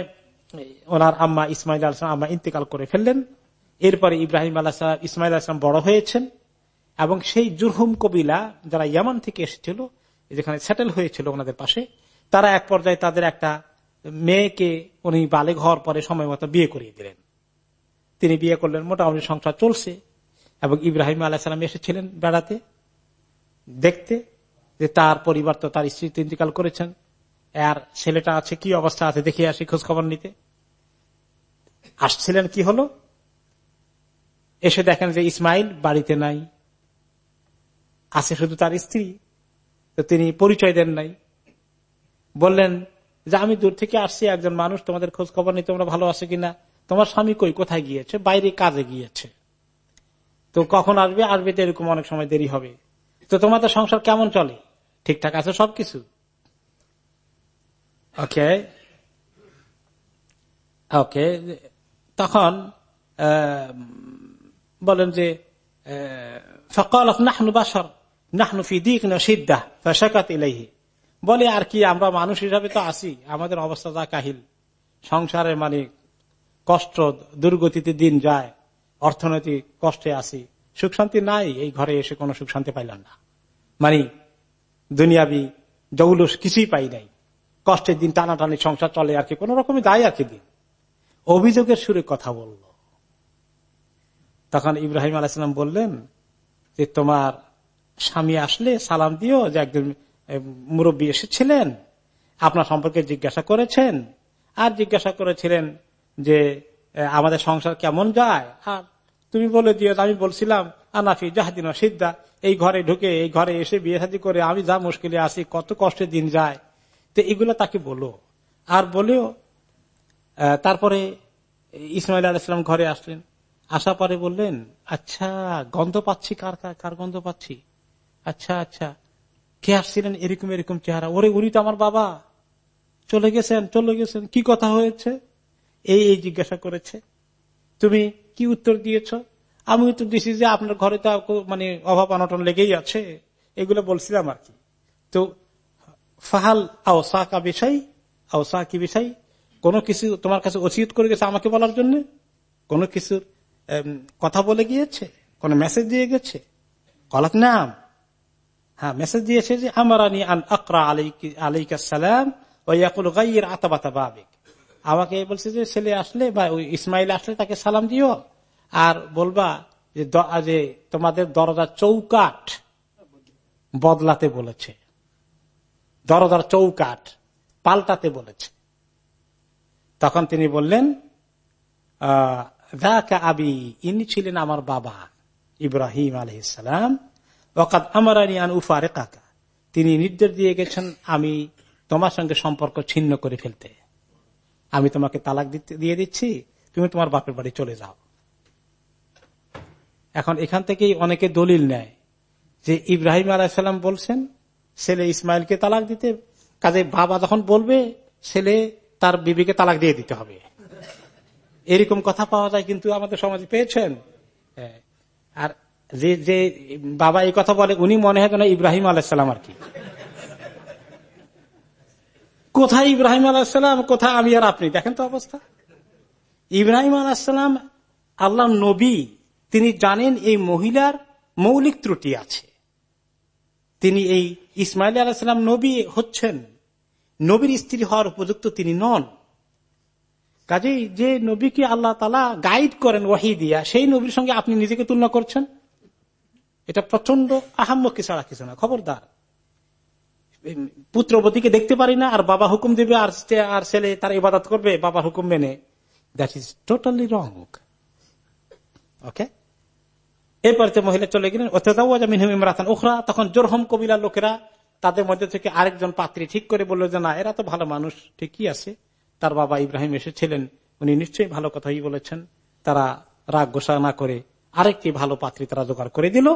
S2: ওনার আম্মা ইসমাইল আলাম আম্মা ইন্তেকাল করে ফেললেন। এরপরে ইব্রাহিম আল্লাহ ইসমাইল আসলাম বড় হয়েছেন এবং সেই জুরহুম কবিলা যারা ইয়ামান থেকে এসেছিল যেখানে সেটেল হয়েছিল ওনাদের পাশে, তারা এক পর্যায়ে তাদের একটা মেয়েকে উনি বালে ঘর পরে সময় মতো বিয়ে করিয়ে দিলেন। তিনি বিয়ে করলেন, মোটামুটি সংসার চলছে এবং ইব্রাহিম আলাহ সালাম এসেছিলেন বেড়াতে, দেখতে যে তার পরিবার তো তার স্ত্রী ইন্তিকাল করেছেন, আর ছেলেটা আছে, কি অবস্থা আছে দেখে আসি খোঁজ খবর নিতে। আসছিলেন, কি হলো? এসে দেখেন যে ইসমাইল বাড়িতে নাই, আছে শুধু তার স্ত্রী। তিনি পরিচয় দেন নাই। বললেন, যে আমি দূর থেকে আসছি, একজন মানুষ, তোমাদের খোঁজ খবর নিতে তোমরা ভালো আছে কিনা? তোমার স্বামী কই? কোথায় গিয়েছে? বাইরে কাজে গিয়েছে। তো কখন আসবে? আসবে তো এরকম অনেক সময় দেরি হবে। তো তোমাদের সংসার কেমন চলে? ঠিকঠাক আছে সবকিছু? ওকে। ওকে। তখন বলেন যে ফকাল নাহনু বাসর বলে, আর কি, আমরা মানুষ হিসাবে তো আছি, আমাদের অবস্থা যা কাহিল। সংসারে মানে কষ্ট, দুর্গতিতে দিন যায়, অর্থনৈতিক কষ্টে আছি। সুখ শান্তি নাই, এই ঘরে এসে কোনো সুখ শান্তি পাইলাম না। মানে দুনিয়াবি জৌলুস কিছুই পাই নাই। কষ্টের দিন টানাটানি সংসার চলে, আর কি, কোন রকমের যায় আর কি দিন। অভিযোগের সুরে কথা বলল। তখন ইব্রাহিম আলাইসালাম বললেন যে, তোমার স্বামী আসলে সালাম দিও যে একজন মুরব্বী এসেছিলেন, আপনার সম্পর্কে জিজ্ঞাসা করেছেন, আর জিজ্ঞাসা করেছিলেন যে আমাদের সংসার কেমন যায়? আর তুমি বলে দিও আমি বলছিলাম আনাফি জাহাদিন সিদ্ধা এই ঘরে ঢুকে, এই ঘরে এসে বিয়ে শাদী করে আমি যা মুশকিলে আসি কত কষ্টের দিন যায়? তো এগুলো তাকে বলো। আর বলেও তারপরে ইসমাইল আলাইসালাম ঘরে আসলেন। আসা পরে বললেন আচ্ছা গন্ধ পাচ্ছি কার কার গন্ধ পাচ্ছি? আচ্ছা আচ্ছা। কে আসছিলেন? এরকম এরকম চেহারা। ওরে, উনি তো আমার বাবা। চলে গেছেন চলে গেছেন। কি কথা হয়েছে? এই এই জিজ্ঞাসা করেছে। তুমি কি উত্তর দিয়েছ? আমি উত্তর দিছি যে আপনার ঘরে তো মানে অভাব অনটন লেগেই আছে। এগুলো বলছিলাম আর কি। তো, ফাহাল আওসাকা বিষয় আওসা কি বিষয়? কোন কিছু তোমার কাছে ওসিয়ত করে গেছে আমাকে বলার জন্য? কোন কিছুর কথা বলে গিয়েছে? কোন মেসেজ দিয়ে গেছে? কলাক নাম? হ্যাঁ মেসেজ দিয়েছে যে, আমারানি আন আকরা আলাইকা সালাম ওয়াকুল গাইয়ের আতাবাতা বাবিক। আমাকে বলছে যে, ছেলে আসলে বা ওই ইসমাইল আসলে তাকে সালাম দিও আর বলবা যে তোমাদের দরজা চৌকাট বদলাতে বলেছে। দরজার চৌকাট পাল্টাতে বলেছে। তখন তিনি বললেন, আহ আবি, ইনি ছিলেন আমার বাবা ইব্রাহিম আলহিসাম ওকাত আমারানি আন উফারে কাকা তিনি নির্দেশ দিয়ে গেছেন আমি তোমার সঙ্গে সম্পর্ক ছিন্ন করে ফেলতে। আমি তোমাকে তালাক দিয়ে দিচ্ছি, তুমি তোমার বাপের বাড়ি চলে যাও। এখন এখান থেকেই অনেকে দলিল নেয় যে ইব্রাহিম আলাহিসাল্লাম বলছেন, ছেলে ইসমাইলকে তালাক দিতে, কাজে বাবা যখন বলবে, ছেলে তার বিবিকে তালাক দিয়ে দিতে হবে। এরকম কথা পাওয়া যায় কিন্তু আমাদের সমাজে পেয়েছেন। হ্যাঁ। আর যে যে বাবা এই কথা বলে, উনি মনে হয় না ইব্রাহিম আলাহিসাল্লাম আর কি। কোথায় ইব্রাহিম আলাহিসাল্লাম কোথায় আমি আর আপনি? দেখেন তো অবস্থা। ইব্রাহিম আলাহিসাল্লাম আল্লাহ নবী, তিনি জানেন এই মহিলার মৌলিক ত্রুটি আছে। তিনি এই ইসমাইল আলাহিসাল্লাম নবী হচ্ছেন। নবীর স্ত্রী হওয়ার উপযুক্ত তিনি নন। কাজেই যে নবীকে আল্লাহ তালা গাইড করেন ওয়াহি দিয়া, সেই নবীর সঙ্গে আপনি নিজেকে তুলনা করছেন? এটা প্রচণ্ড আহাম্মকে ছাড়া কিছু না, খবরদার। পুত্রবতীকে দেখতে পারি না, আর বাবা হুকুম দেবে, আর আর ছেলে তার ইবাদত করবে বাবা হুকুম মেনে। That is totally wrong okay এরপরে মহিলা চলে গেলেন ইমরাতান ওখরা তখন জোরহম কবিলার লোকেরা তাদের মধ্যে থেকে আরেকজন পাত্রী ঠিক করে বলল যে, না, এরা তো ভালো মানুষ, ঠিকই আছে। তার বাবা ইব্রাহিম এসেছিলেন, উনি নিশ্চয়ই ভালো কথাই বলেছেন। তারা রাগ গোসা না করে আরেকটি ভালো পাত্রী তারা জোগাড় করে দিল।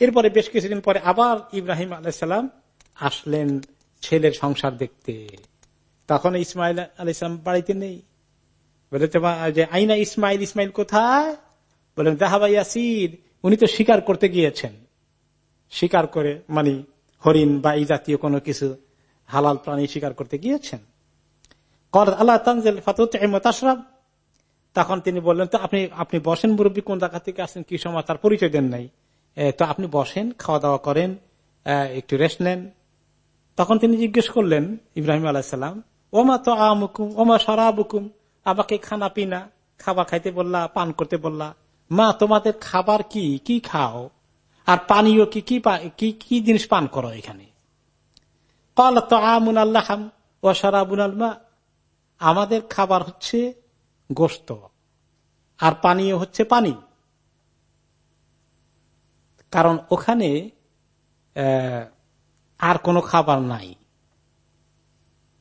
S2: এরপরে বেশ কিছুদিন পরে আবার ইব্রাহিম আলাইসাল্লাম আসলেন ছেলের সংসার দেখতে। তখন ইসমাইল আলাইসালাম বাড়িতে নেই। বলে যে আইনা ইসমাইল ইসমাইল কোথায়? বলেন, দেহাবা ইয়াসির, উনি তো শিকার করতে গিয়েছেন। শিকার করে মানে হরিণ বা এই জাতীয় কোনো কিছু, হালাল প্রাণী শিকার করতে গিয়েছেন। আল্লাহ তানজেল ফাতুতাশরাব তখন তিনি বললেন, তো আপনি আপনি বসেন মুরব্বী, কোন জায়গা থেকে আসেন কি সময়? তার পরিচয় দেন নাই। তো আপনি বসেন খাওয়া দাওয়া করেন একটু রেস্ট নেন। তখন তিনি জিজ্ঞেস করলেন, ইব্রাহিম আলাহিসাল্লাম ওমা তো আমুকুম ওমা সরাবুকুম আমাকে খানা পিনা, খাবার খাইতে বললা, পান করতে বললা। মা, তোমাদের খাবার কি? কি খাও? আর পানীয় কি কি কি জিনিস পান করো এখানে? কল তো আমুন আল্লাহ ও সারাবুন আলমা আমাদের খাবার হচ্ছে গোস্ত আর পানীয় হচ্ছে পানি। কারণ ওখানে আর কোনো খাবার নাই।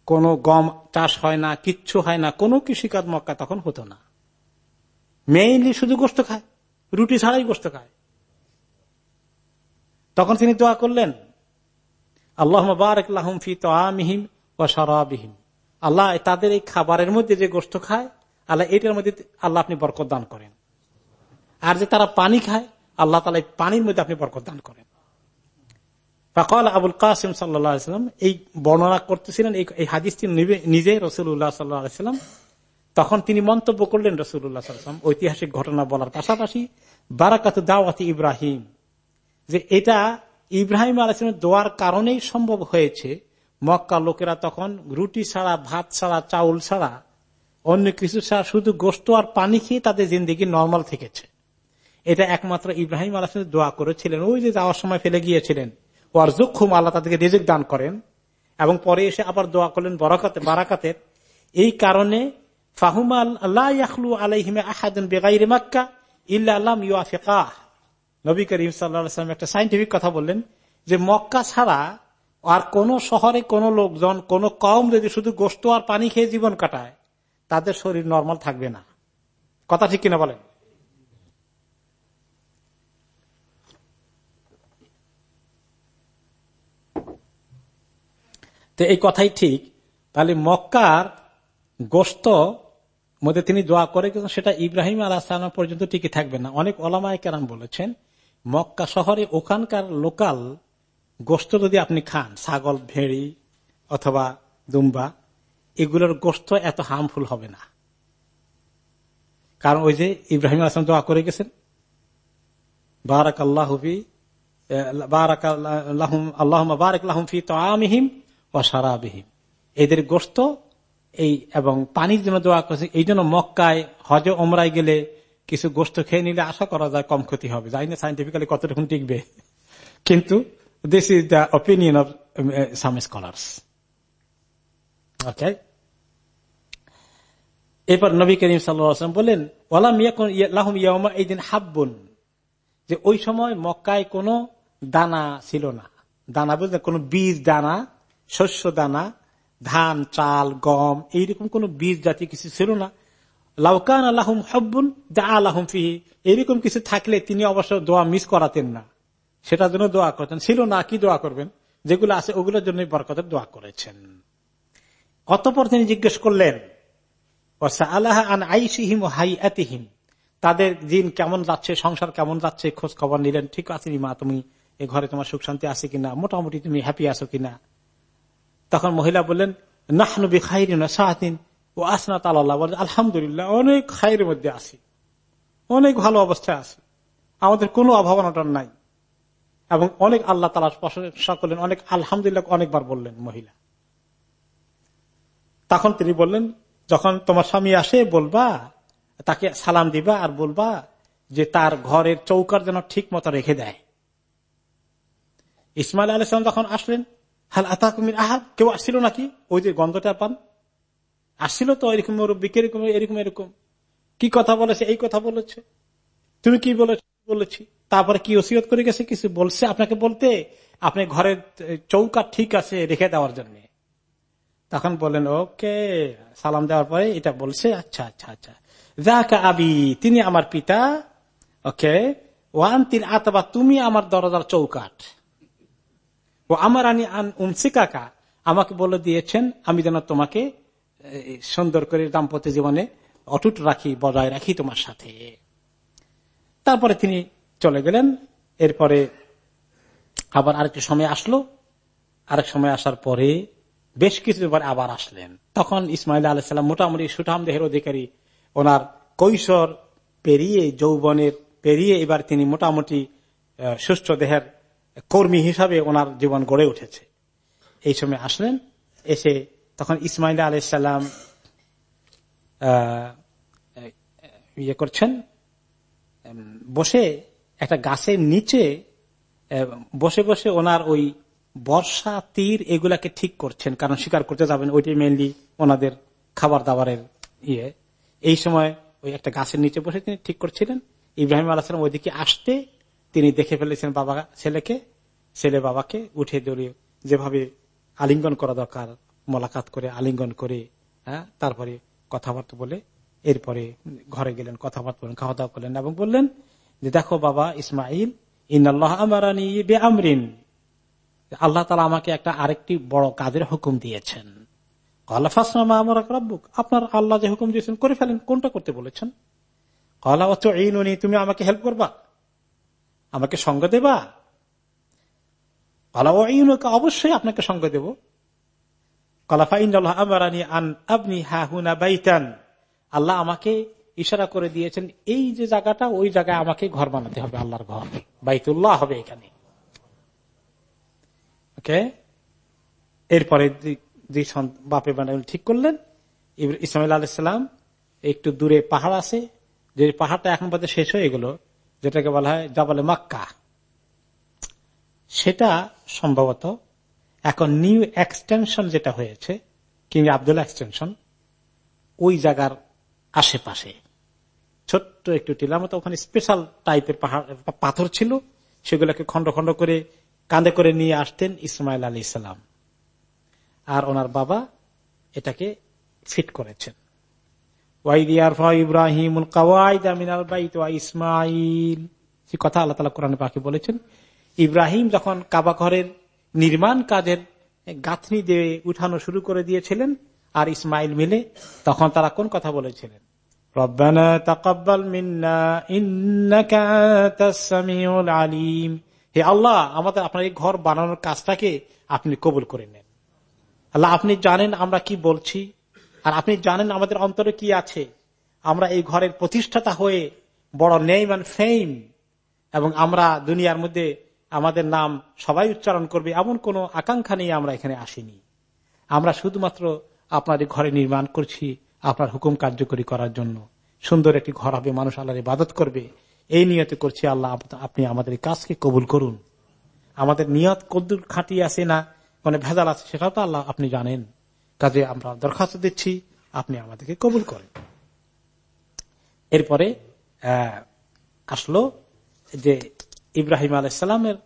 S2: কোনো গম চাষ হয় না, কিচ্ছু হয় না, কোনো কৃষিকাজ মক্কা তখন হতো না। মেইনলি শুধু গোস্ত খায়, রুটি ছাড়াই গোস্ত খায়। তখন তিনি দোয়া করলেন আল্লাহ ফি তোয়ামিহিম ও সরাবিহিম আল্লাহ তাদের এই খাবারের মধ্যে যে গোস্ত খায়, আল্লাহ এটার মধ্যে আল্লাহ আপনি বরকত দান করেন। আর যে তারা পানি খায় আল্লাহ তালা পানির মধ্যে আপনি বরকত দান করেন। ফকল আবুল কাসিম সাল্লাম, এই বর্ণনা করতেছিলেন, এই হাদিসটি নিজে রসুল্লাহ সাল্লাম, তখন তিনি মন্তব্য করলেন রসুল্লাহ সাল্লাম, ঐতিহাসিক ঘটনা বলার পাশাপাশি বারাকাত দাওয়াতি ইব্রাহিম, যে এটা ইব্রাহিম আলাইসলামের দোয়ার কারণেই সম্ভব হয়েছে, মক্কা লোকেরা তখন রুটি ছাড়া, ভাত ছাড়া, চাউল ছাড়া, অন্য কিছু ছাড়া শুধু গোস্ত আর পানি খেয়ে তাদের জিন্দগি নর্মাল থেকেছে। এটা একমাত্র ইব্রাহিম আল্লাহ দোয়া করেছিলেন। ওই যে যাওয়ার সময় ফেলে গিয়েছিলেন। ওয়ার জুক্ষুম আল্লাহ তাদেরকে রিজিক দান করেন এবং পরে এসে আবার দোয়া করলেন বরাকাতে বারাকাতের। এই কারণে একটা সাইন্টিফিক কথা বললেন যে মক্কা ছাড়া আর কোন শহরে কোন লোকজন, কোন কম যদি শুধু গোস্ত আর পানি খেয়ে জীবন কাটায়, তাদের শরীর নর্মাল থাকবে না। কথা ঠিক কিনা বলেন? তো এই কথাই ঠিক। তাহলে মক্কার গোস্ত মধ্যে তিনি দোয়া করে, কিন্তু সেটা ইব্রাহিম আল আসলাম পর্যন্ত টিকে থাকবে না। অনেক ওলামায় কেরাম বলেছেন, মক্কা শহরে ওখানকার লোকাল গোস্ত যদি আপনি খান, ছাগল, ভেড়ি অথবা দুম্বা, এগুলোর গোস্ত এত হার্মফুল হবে না। কারণ ওই যে ইব্রাহিম আসলাম দোয়া করে গেছেন বারাক আল্লাহফি বারাক আল্লাহ আল্লাহ বারাক লাহমফি তো আমিহিম ও সারাবিহিম এদের গোস্ত এই এবং পানির জন্য দোয়া করছে, এই জন্য মক্কায় হজ ওমরায় গেলে কিছু গোস্ত খেয়ে নিলে আশা করা যায় কম ক্ষতি হবে। যাই না সাইন্টিফিক্যালি কতটুকু টিকবে। কিন্তু this is the opinion of some scholars okay এরপর নবী করিম সাল্লাম বলেন ওলাম এই দিন হাব্বুন। যে ওই সময় মক্কায় কোনো দানা ছিল না। দানা বলতে কোনো বীজ, দানা শস্য দানা ধান, চাল, গম, এইরকম কোন বীজ জাতীয় কিছু ছিল না। লাউকান আল্লাহম হব্বুন দা আল্লাহম ফিহি। এরকম কিছু থাকলে তিনি অবশ্য দোয়া মিস করাতেন না। সেটার জন্য দোয়া করতেন। ছিল না, কি দোয়া করবেন? যেগুলো আছে, ওগুলোর জন্য বরকতের দোয়া করেছেন। অতপর তিনি জিজ্ঞেস করলেন আন তাদের দিন কেমন যাচ্ছে, সংসার কেমন যাচ্ছে, খোঁজ খবর নিলেন, ঠিক আছে মা, তুমি এ ঘরে তোমার সুখ শান্তি আছে কিনা? মোটামুটি তুমি হ্যাপি আছো কিনা? তখন মহিলা বললেন নাহনবী খাইরিন সাহাতিন ও আসনাত আল্লাহ বলে, আলহামদুলিল্লাহ, অনেক খাইরের মধ্যে আছি। অনেক ভালো অবস্থায় আছি। আমাদের কোনো অভাবনাটা নাই। এবং অনেক আল্লাহ তালা প্রশংসা করলেন, অনেক আলহামদুলিল্লাহ অনেকবার বললেন মহিলা। তখন তিনি বললেন, যখন তোমার স্বামী আসে, বলবা, তাকে সালাম দিবা আর বলবা যে তার ঘরের চৌকার যেন ঠিক মতো রেখে দেয়। ইসমাইল আলাইসালাম যখন আসলেন হাল আতাকুমির আহাদ কেউ আসছিল নাকি? ওই যে গন্ধটা পান। আসছিল তো, এরকম মুরব্বী এরকম এরকম এরকম। কি কথা বলেছে? এই কথা বলেছে। তুমি কি বলেছি? তারপরে কি ওসিয়ত করে গেছে? কিছু বলছে আপনাকে বলতে? আপনি ঘরের চৌকা ঠিক আছে রেখে দেওয়ার জন্য। তখন বললেন, ওকে, সালাম দেওয়ার পরে এটা বলছে। আচ্ছা আচ্ছা আচ্ছা। যাকা আবি, তিনি আমার পিতা। ওকে ওয়ান তিন আতবা, তুমি আমার দরজার চৌকাঠ। ও আমার আনি উমসি কাকা আমাকে বলে দিয়েছেন, আমি যেন তোমাকে সুন্দর করে দাম্পত্য জীবনে অটুট রাখি, বজায় রাখি তোমার সাথে। তারপরে তিনি চলে গেলেন। এরপরে আবার আরেকটি সময় আসলো। আরেক সময় আসার পরে বেশ কিছু পরে আবার আসলেন। তখন ইসমাইল আলাহিসাল্লাম মোটামুটি সুঠাম দেহের অধিকারী। ওনার কৈশোর পেরিয়ে, যৌবনের পেরিয়ে এবার তিনি মোটামুটি সুস্থ দেহের কর্মী হিসাবে ওনার জীবন গড়ে উঠেছে। এই সময় আসলেন, এসে তখন ইসমাইল আলাইসাল্লাম ইয়ে করছেন, বসে একটা গাছের নিচে বসে বসে ওনার ওই বর্ষা তীর এগুলাকে ঠিক করছেন, কারণ শিকার করতে যাবেন, ওইটাই মেনলি ওনাদের খাবার দাবারের ইয়ে। এই সময় ওই একটা গাছের নিচে বসে তিনি ঠিক করছিলেন। ইব্রাহিম আলাহাম ওইদিকে আসতে তিনি দেখে ফেলেছেন বাবা ছেলেকে, ছেলে বাবাকে উঠে দড়িয়ে যেভাবে আলিঙ্গন করা দরকার, মোলাকাত করে আলিঙ্গন করে হ্যাঁ তারপরে কথাবার্তা বলে এরপরে ঘরে গেলেন, কথাবার্তা বলেন, খাওয়া দাওয়া করলেন এবং বললেন যে, দেখো বাবা ইসমাইল আমরিন আল্লাহ তালা আমাকে একটা আরেকটি বড় কাজের হুকুম দিয়েছেন। আপনার আল্লাহ যে হুকুম দিয়েছেন, করে ফেলেন, কোনটা করতে বলেছেন? কলা তুমি আমাকে হেল্প করবা। আমাকে সঙ্গ দেবা? কলা অবশ্যই আপনাকে সঙ্গ দেব। আল্লাহ আমাকে ইশারা করে দিয়েছেন, এই যে জায়গাটা, ওই জায়গায় আমাকে ঘর বানাতে হবে, আল্লাহর ঘর। বাইতুল্লাহ হবে এখানে। ওকে? এরপরে যে বাপে বানাবেন ঠিক করলেন। ইসমাইল আলাইসালাম একটু দূরে পাহাড় আছে। যে পাহাড়টা এখন পর্যন্ত শেষ হয়ে গেল। যেটাকে বলা হয় জাবালে মাক্কা। সেটা সম্ভবত এখন নিউ এক্সটেনশন যেটা হয়েছে, কিং আবদুল্লা এক্সটেনশন, ওই জায়গার আশেপাশে। ছোট্ট একটু টিলার মতো ওখানে স্পেশাল টাইপের পাহাড়, পাথর ছিল, সেগুলোকে খন্ড খন্ড করে কাঁধে করে নিয়ে আসতেন ইসমাইল আলী ইসলাম আর ওনার বাবা এটাকে ফিট করেছেন। ইব্রাহিম ইসমাইল সে কথা আল্লাহ তালা কোরআন পাখি বলেছেন। ইব্রাহিম যখন কাবা ঘরের নির্মাণ কাজের গাঁথনি দিয়ে উঠানো শুরু করে দিয়েছিলেন আর ইসমাইল মিলে, তখন তারা কোন কথা বলেছিলেন? রব্বানা তাকাব্বাল আলিম। হে আল্লাহ, আমাদের আপনার এই ঘর বানানোর কাজটাকে আপনি কবুল করে নেন। আল্লাহ, আপনি জানেন আমরা কি বলছি? আর আপনি জানেন আমাদের অন্তরে কি আছে? আমরা এই ঘরের প্রতিষ্ঠাতা হয়ে বড় নেইম অ্যান্ড ফেম এবং আমরা দুনিয়ার মধ্যে আমাদের নাম সবাই উচ্চারণ করবে, এমন কোন আকাঙ্ক্ষা নিয়ে আমরা এখানে আসিনি। আমরা শুধুমাত্র আপনার ঘরে নির্মাণ করছি আপনার হুকুম কার্যকরী করার জন্য। সুন্দর একটি ঘর হবে, মানুষ আল্লাহর ইবাদত করবে। এই নিয়তে করছি আল্লাহ আপনি আমাদের কাজকে কবুল করুন। আমাদের নিয়ত কদ্দুর খাঁটি আছে না মানে ভেজাল আছে, সেটাও তো আল্লাহ আপনি জানেন। কাজে আমরা দরখাস্ত দিচ্ছি, আপনি আমাদেরকে কবুল করেন। এরপরে আসলো যে ইব্রাহিম আলাইসালামের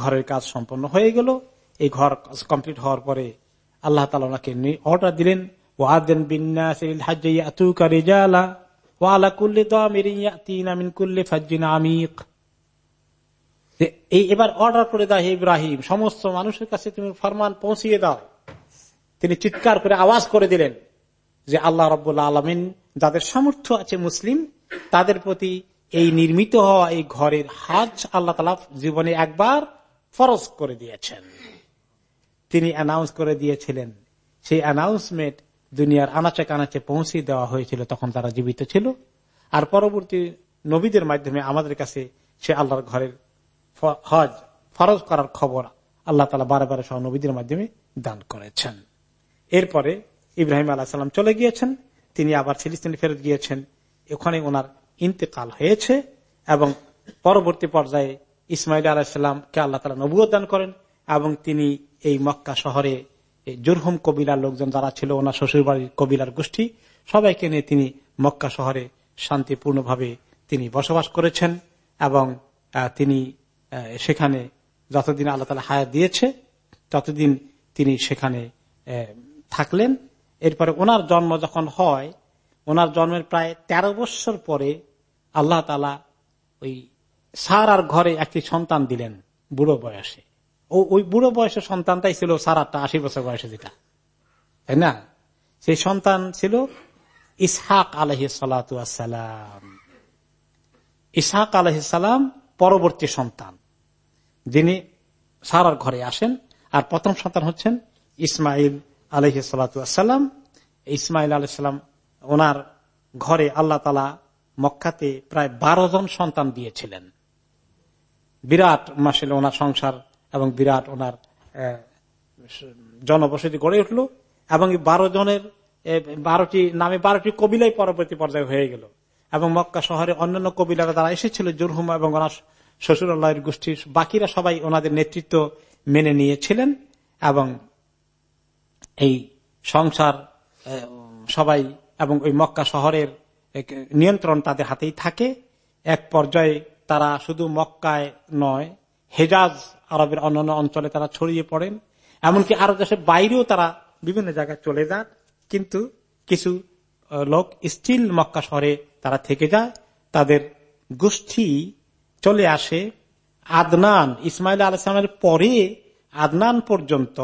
S2: ঘরের কাজ সম্পন্ন হয়ে গেল। এই ঘর কমপ্লিট হওয়ার পরে আল্লাহ তালা ওনাকে অর্ডার দিলেন ও বিন্যাস এবার অর্ডার করে দাও ইব্রাহিম, সমস্ত মানুষের কাছে তুমি ফরমান পৌঁছিয়ে দাও। তিনি চিৎকার করে আওয়াজ করে দিলেন যে আল্লাহ রব্বুল্লা আলমিন যাদের সামর্থ্য আছে মুসলিম, তাদের প্রতি এই নির্মিত হওয়া এই ঘরের হাজ আল্লাহ তালা জীবনে একবার ফরজ করে দিয়েছেন। তিনি অ্যানাউন্স করে দিয়েছিলেন, সেই অ্যানাউন্সমেন্ট দুনিয়ার আনাচে কানাচে পৌঁছে দেওয়া হয়েছিল, তখন তারা জীবিত ছিল। আর পরবর্তী নবীদের মাধ্যমে আমাদের কাছে সে আল্লাহর ঘরের হজ ফরজ করার খবর আল্লাহ তালা বারে বারে সহ নবীদের মাধ্যমে দান করেছেন। এরপরে ইব্রাহিম আল্লাহ সাল্লাম চলে গিয়েছেন। তিনি আবার ফিলিস্তিনে ফেরত গিয়েছেন। ওখানে ওনার ইন্তেকাল হয়েছে এবং পরবর্তী পর্যায়ে ইসমাইল আলাহিসাল্লামকে আল্লাহ তালা নবুয় দান করেন এবং তিনি এই মক্কা শহরে জুরহুম কবিলার লোকজন যারা ছিল, ওনার শ্বশুর বাড়ির কবিলার গোষ্ঠী, সবাইকে নিয়ে তিনি মক্কা শহরে শান্তিপূর্ণভাবে তিনি বসবাস করেছেন এবং তিনি সেখানে যতদিন আল্লাহ তালা হায়াত দিয়েছে, ততদিন তিনি সেখানে থাকলেন। এরপরে ওনার জন্ম যখন হয়, ওনার জন্মের প্রায় ১৩ বৎসর পরে আল্লাহ তালা ওই সারার ঘরে একটি সন্তান দিলেন বুড়ো বয়সে। ও ওই বুড়ো বয়সের সন্তানটাই ছিল সারাটা আশি বছর বয়সে যেটা। তাই না? সেই সন্তান ছিল ইসহাক আলহি সালাম ইসহাক আলহিসাম পরবর্তী সন্তান। যিনি সারার ঘরে আসেন, আর প্রথম সন্তান হচ্ছেন ইসমাইল আলহি সালাম ইসমাইল আলহিসাম ওনার ঘরে আল্লাহ তালা মক্কাতে প্রায় বারো জন সন্তান দিয়েছিলেন। বিরাট মাসেল ওনার সংসার এবং বিরাট ওনার জনবসতি গড়ে উঠল এবং বারো জনের বারোটি, নামে বারোটি কবিলাই পরবর্তী পর্যায়ে হয়ে গেল এবং মক্কা শহরে অন্যান্য কবিলারা তারা এসেছিল, জুরহুমা এবং ওনার শ্বশুর আল্লাহের গোষ্ঠীর বাকিরা সবাই ওনাদের নেতৃত্ব মেনে নিয়েছিলেন এবং এই সংসার সবাই এবং ওই মক্কা শহরের নিয়ন্ত্রণ তাদের হাতেই থাকে। এক পর্যায়ে তারা শুধু মক্কায় নয়, হেজাজ আরবের অন্যান্য অঞ্চলে তারা ছড়িয়ে পড়েন। এমনকি আরও দেশের বাইরেও তারা বিভিন্ন জায়গায় চলে যান। কিন্তু কিছু লোক স্টিল মক্কা শহরে তারা থেকে যায়। তাদের গোষ্ঠী চলে আসে আদনান। ইসমাইল আলাইসলামের পরে আদনান পর্যন্ত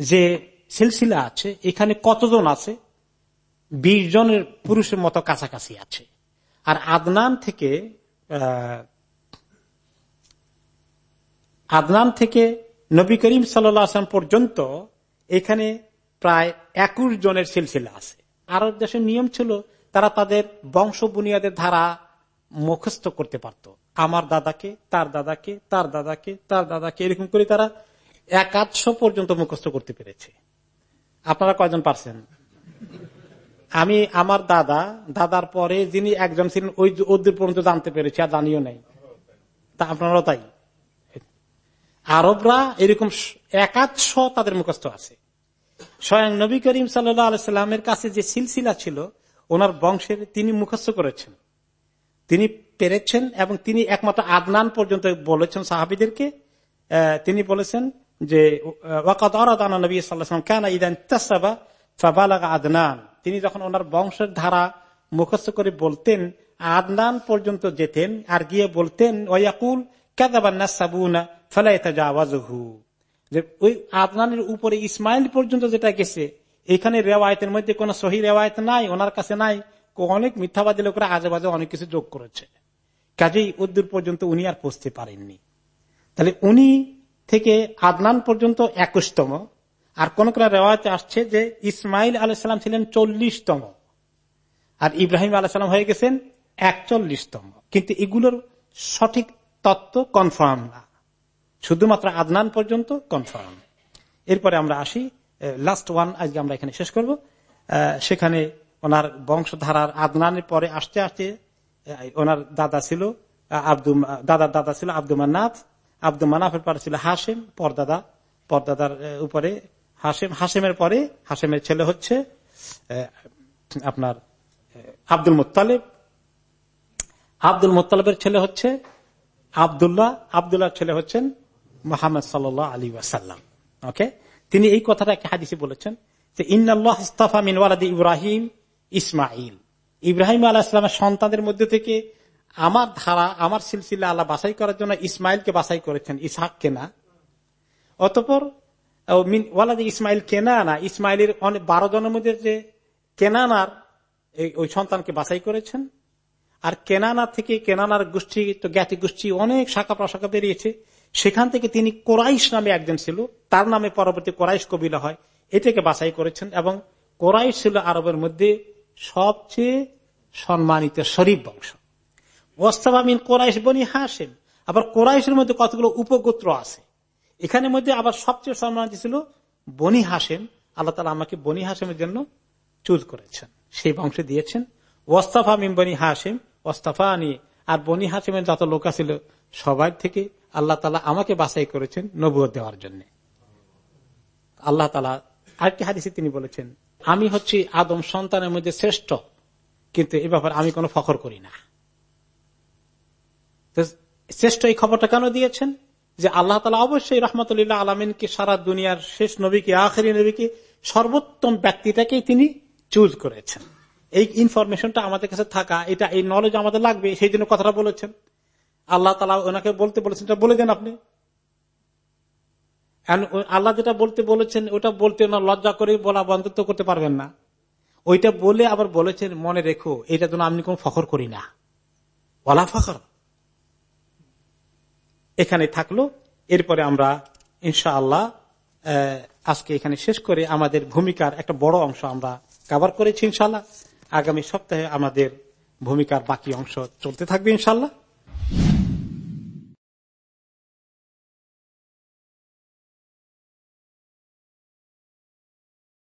S2: যে সিলসিলা আছে, এখানে কতজন আছে? বিশ জনের পুরুষের মতো কাছাকাছি আছে। আর আদনান থেকে আদনান থেকে নবী করিম সাল্লাম পর্যন্ত এখানে প্রায় একুশ জনের সিলসিলা আছে। আরব দেশের নিয়ম ছিল, তারা তাদের বংশ বুনিয়াদের ধারা মুখস্থ করতে পারত। আমার দাদাকে, তার দাদাকে তার দাদাকে তার দাদাকে, এরকম করে তারা একাদশো পর্যন্ত মুখস্থ করতে পেরেছে। আপনারা কয়জন পারছেন? আমি, আমার দাদা, দাদার পরে যিনি একজন ছিলেন, ওই ওদের পর্যন্ত জানতে পেরেছি, আর জানিও নাই। তা আপনারাও তাই? আরবরা এরকম একাদশ তাদের মুখস্থ আছে। স্বয়ং নবী করিম সাল্লামের কাছে যে সিলসিলা ছিল, ওনার বংশের তিনি মুখস্থ করেছেন। তিনি পেরেছেন এবং তিনি একমাত্র আদনান পর্যন্ত বলেছেন সাহাবিদেরকে। তিনি বলেছেন যে নবী সাল্লাম কেন ইদান আদনান। তিনি যখন ওনার বংশের ধারা মুখস্থ করে বলতেন, আদনান পর্যন্ত যেতেন আর গিয়ে বলতেন ওয়াকুল ওই আদনানের উপরে ইসমাইল পর্যন্ত যেটা গেছে, এখানে মধ্যে নাই, ওনার কাছে নাই অনেক মিথ্যাবাদী অনেক কিছু যোগ করেছে। কাজেই উদ্দূর পর্যন্ত উনি আর পৌঁছতে পারেননি। তাহলে উনি থেকে আদনান পর্যন্ত একুশতম। আর কোন কোন রেওয়ায়তে আসছে যে ইসমাইল আলাইসাল্লাম ছিলেন চল্লিশতম। আর ইব্রাহিম আলাইসাল্লাম হয়ে গেছেন একচল্লিশতম। কিন্তু এগুলোর সঠিক তত্ত্ব কনফার্ম না। শুধুমাত্র আদনান পর্যন্ত কনফার্ম এরপরে আমরা আসি লাস্ট ওয়ান আজকে আমরা এখানে শেষ করব। সেখানে ওনার বংশধারার আদনানের পরে আসতে আসতে ওনার দাদা ছিল আব্দু দাদার দাদা ছিল আব্দুল মান্নাফ আব্দুল মানাফের পরে ছিল হাসেম পরদাদা, পরদাদার উপরে হাসেম হাসেমের পরে হাসেমের ছেলে হচ্ছে আপনার আব্দুল মোত্তালেব। আব্দুল মোত্তালেবের ছেলে হচ্ছে আবদুল্লাহ। আবদুল্লাহ ছেলে হচ্ছেন মোহাম্মদ সাল আলী ওয়াসাল্লাম। ওকে? তিনি এই কথাটা একটা হাদিসে বলেছেন যে ইন্নআল্লাহা মিন ইব্রাহিম ইসমাইল ইব্রাহিম আল্লাহ ইসলামের সন্তানদের মধ্যে থেকে আমার ধারা, আমার সিলসিলা আল্লাহ বাছাই করার জন্য ইসমাইলকে বাছাই করেছেন ইসহাক কেনা অতপর ওয়ালাদি ইসমাইল কেনা না ইসমাইলের অনেক বারো জনের মধ্যে যে কেনানার ওই সন্তানকে বাছাই করেছেন। আর কেনানা থেকে কেনানার গোষ্ঠী, তো জ্ঞাতি গোষ্ঠী অনেক শাখা প্রশাখা বেরিয়েছে। সেখান থেকে তিনি কোরাইশ নামে একজন ছিল, তার নামে পরবর্তী কোরাইশ কবিলা হয়। এটাকে বাছাই করেছেন এবং কোরাইশ ছিল আরবের মধ্যে সবচেয়ে সম্মানিত শরীফ বংশ। ওস্তাবামিন কোরাইশ বনি হাসেম আবার কোরাইশের মধ্যে কতগুলো উপগোত্র আছে? এখানে মধ্যে আবার সবচেয়ে সম্মানিত ছিল বনি হাসেম আল্লাহ তালা আমাকে বনি হাসেমের জন্য চুজ করেছেন। সেই বংশে দিয়েছেন। ওস্তাফা মিম বনি হাসেম ওস্তাফা আনি। আর বনি হাসেমের যত লোক ছিল সবার থেকে আল্লাহ তালা আমাকে বাছাই করেছেন নবুয় দেওয়ার জন্য। আল্লাহ তালা আরেকটি হাদিসে তিনি বলেছেন, আমি হচ্ছি আদম সন্তানের মধ্যে শ্রেষ্ঠ, কিন্তু এ ব্যাপারে আমি কোনো ফখর করি না। শ্রেষ্ঠ এই খবরটা কেন দিয়েছেন? যে আল্লাহ তালা অবশ্যই রহমতুল্লাহ আলমিনকে সারা দুনিয়ার শেষ নবীকে আখেরি নবীকে সর্বোত্তম ব্যক্তিটাকেই তিনি চুজ করেছেন। এই ইনফরমেশনটা আমাদের কাছে থাকা, এটা এই নলেজ আমাদের লাগবে, সেই জন্য কথাটা বলেছেন। আল্লাহ তালা ওনাকে বলতে বলেছেন, এটা বলে দেন আপনি। আল্লাহ যেটা বলতে বলেছেন, ওটা বলতে ওনার লজ্জা করে বলা বন্ধুত্ব করতে পারবেন না। ওইটা বলে আবার বলেছেন, মনে রেখো এটা যেন আমি কোন ফখর করি না। বলা ফখর? এখানে থাকল। এরপরে আমরা ইনশা আল্লাহ আজকে এখানে শেষ করে আমাদের ভূমিকার একটা বড় অংশ আমরা কাভার করেছি ইনশাল্লাহ আগামী সপ্তাহে আমাদের ভূমিকার বাকি অংশ চলতে থাকবে ইনশাল্লাহ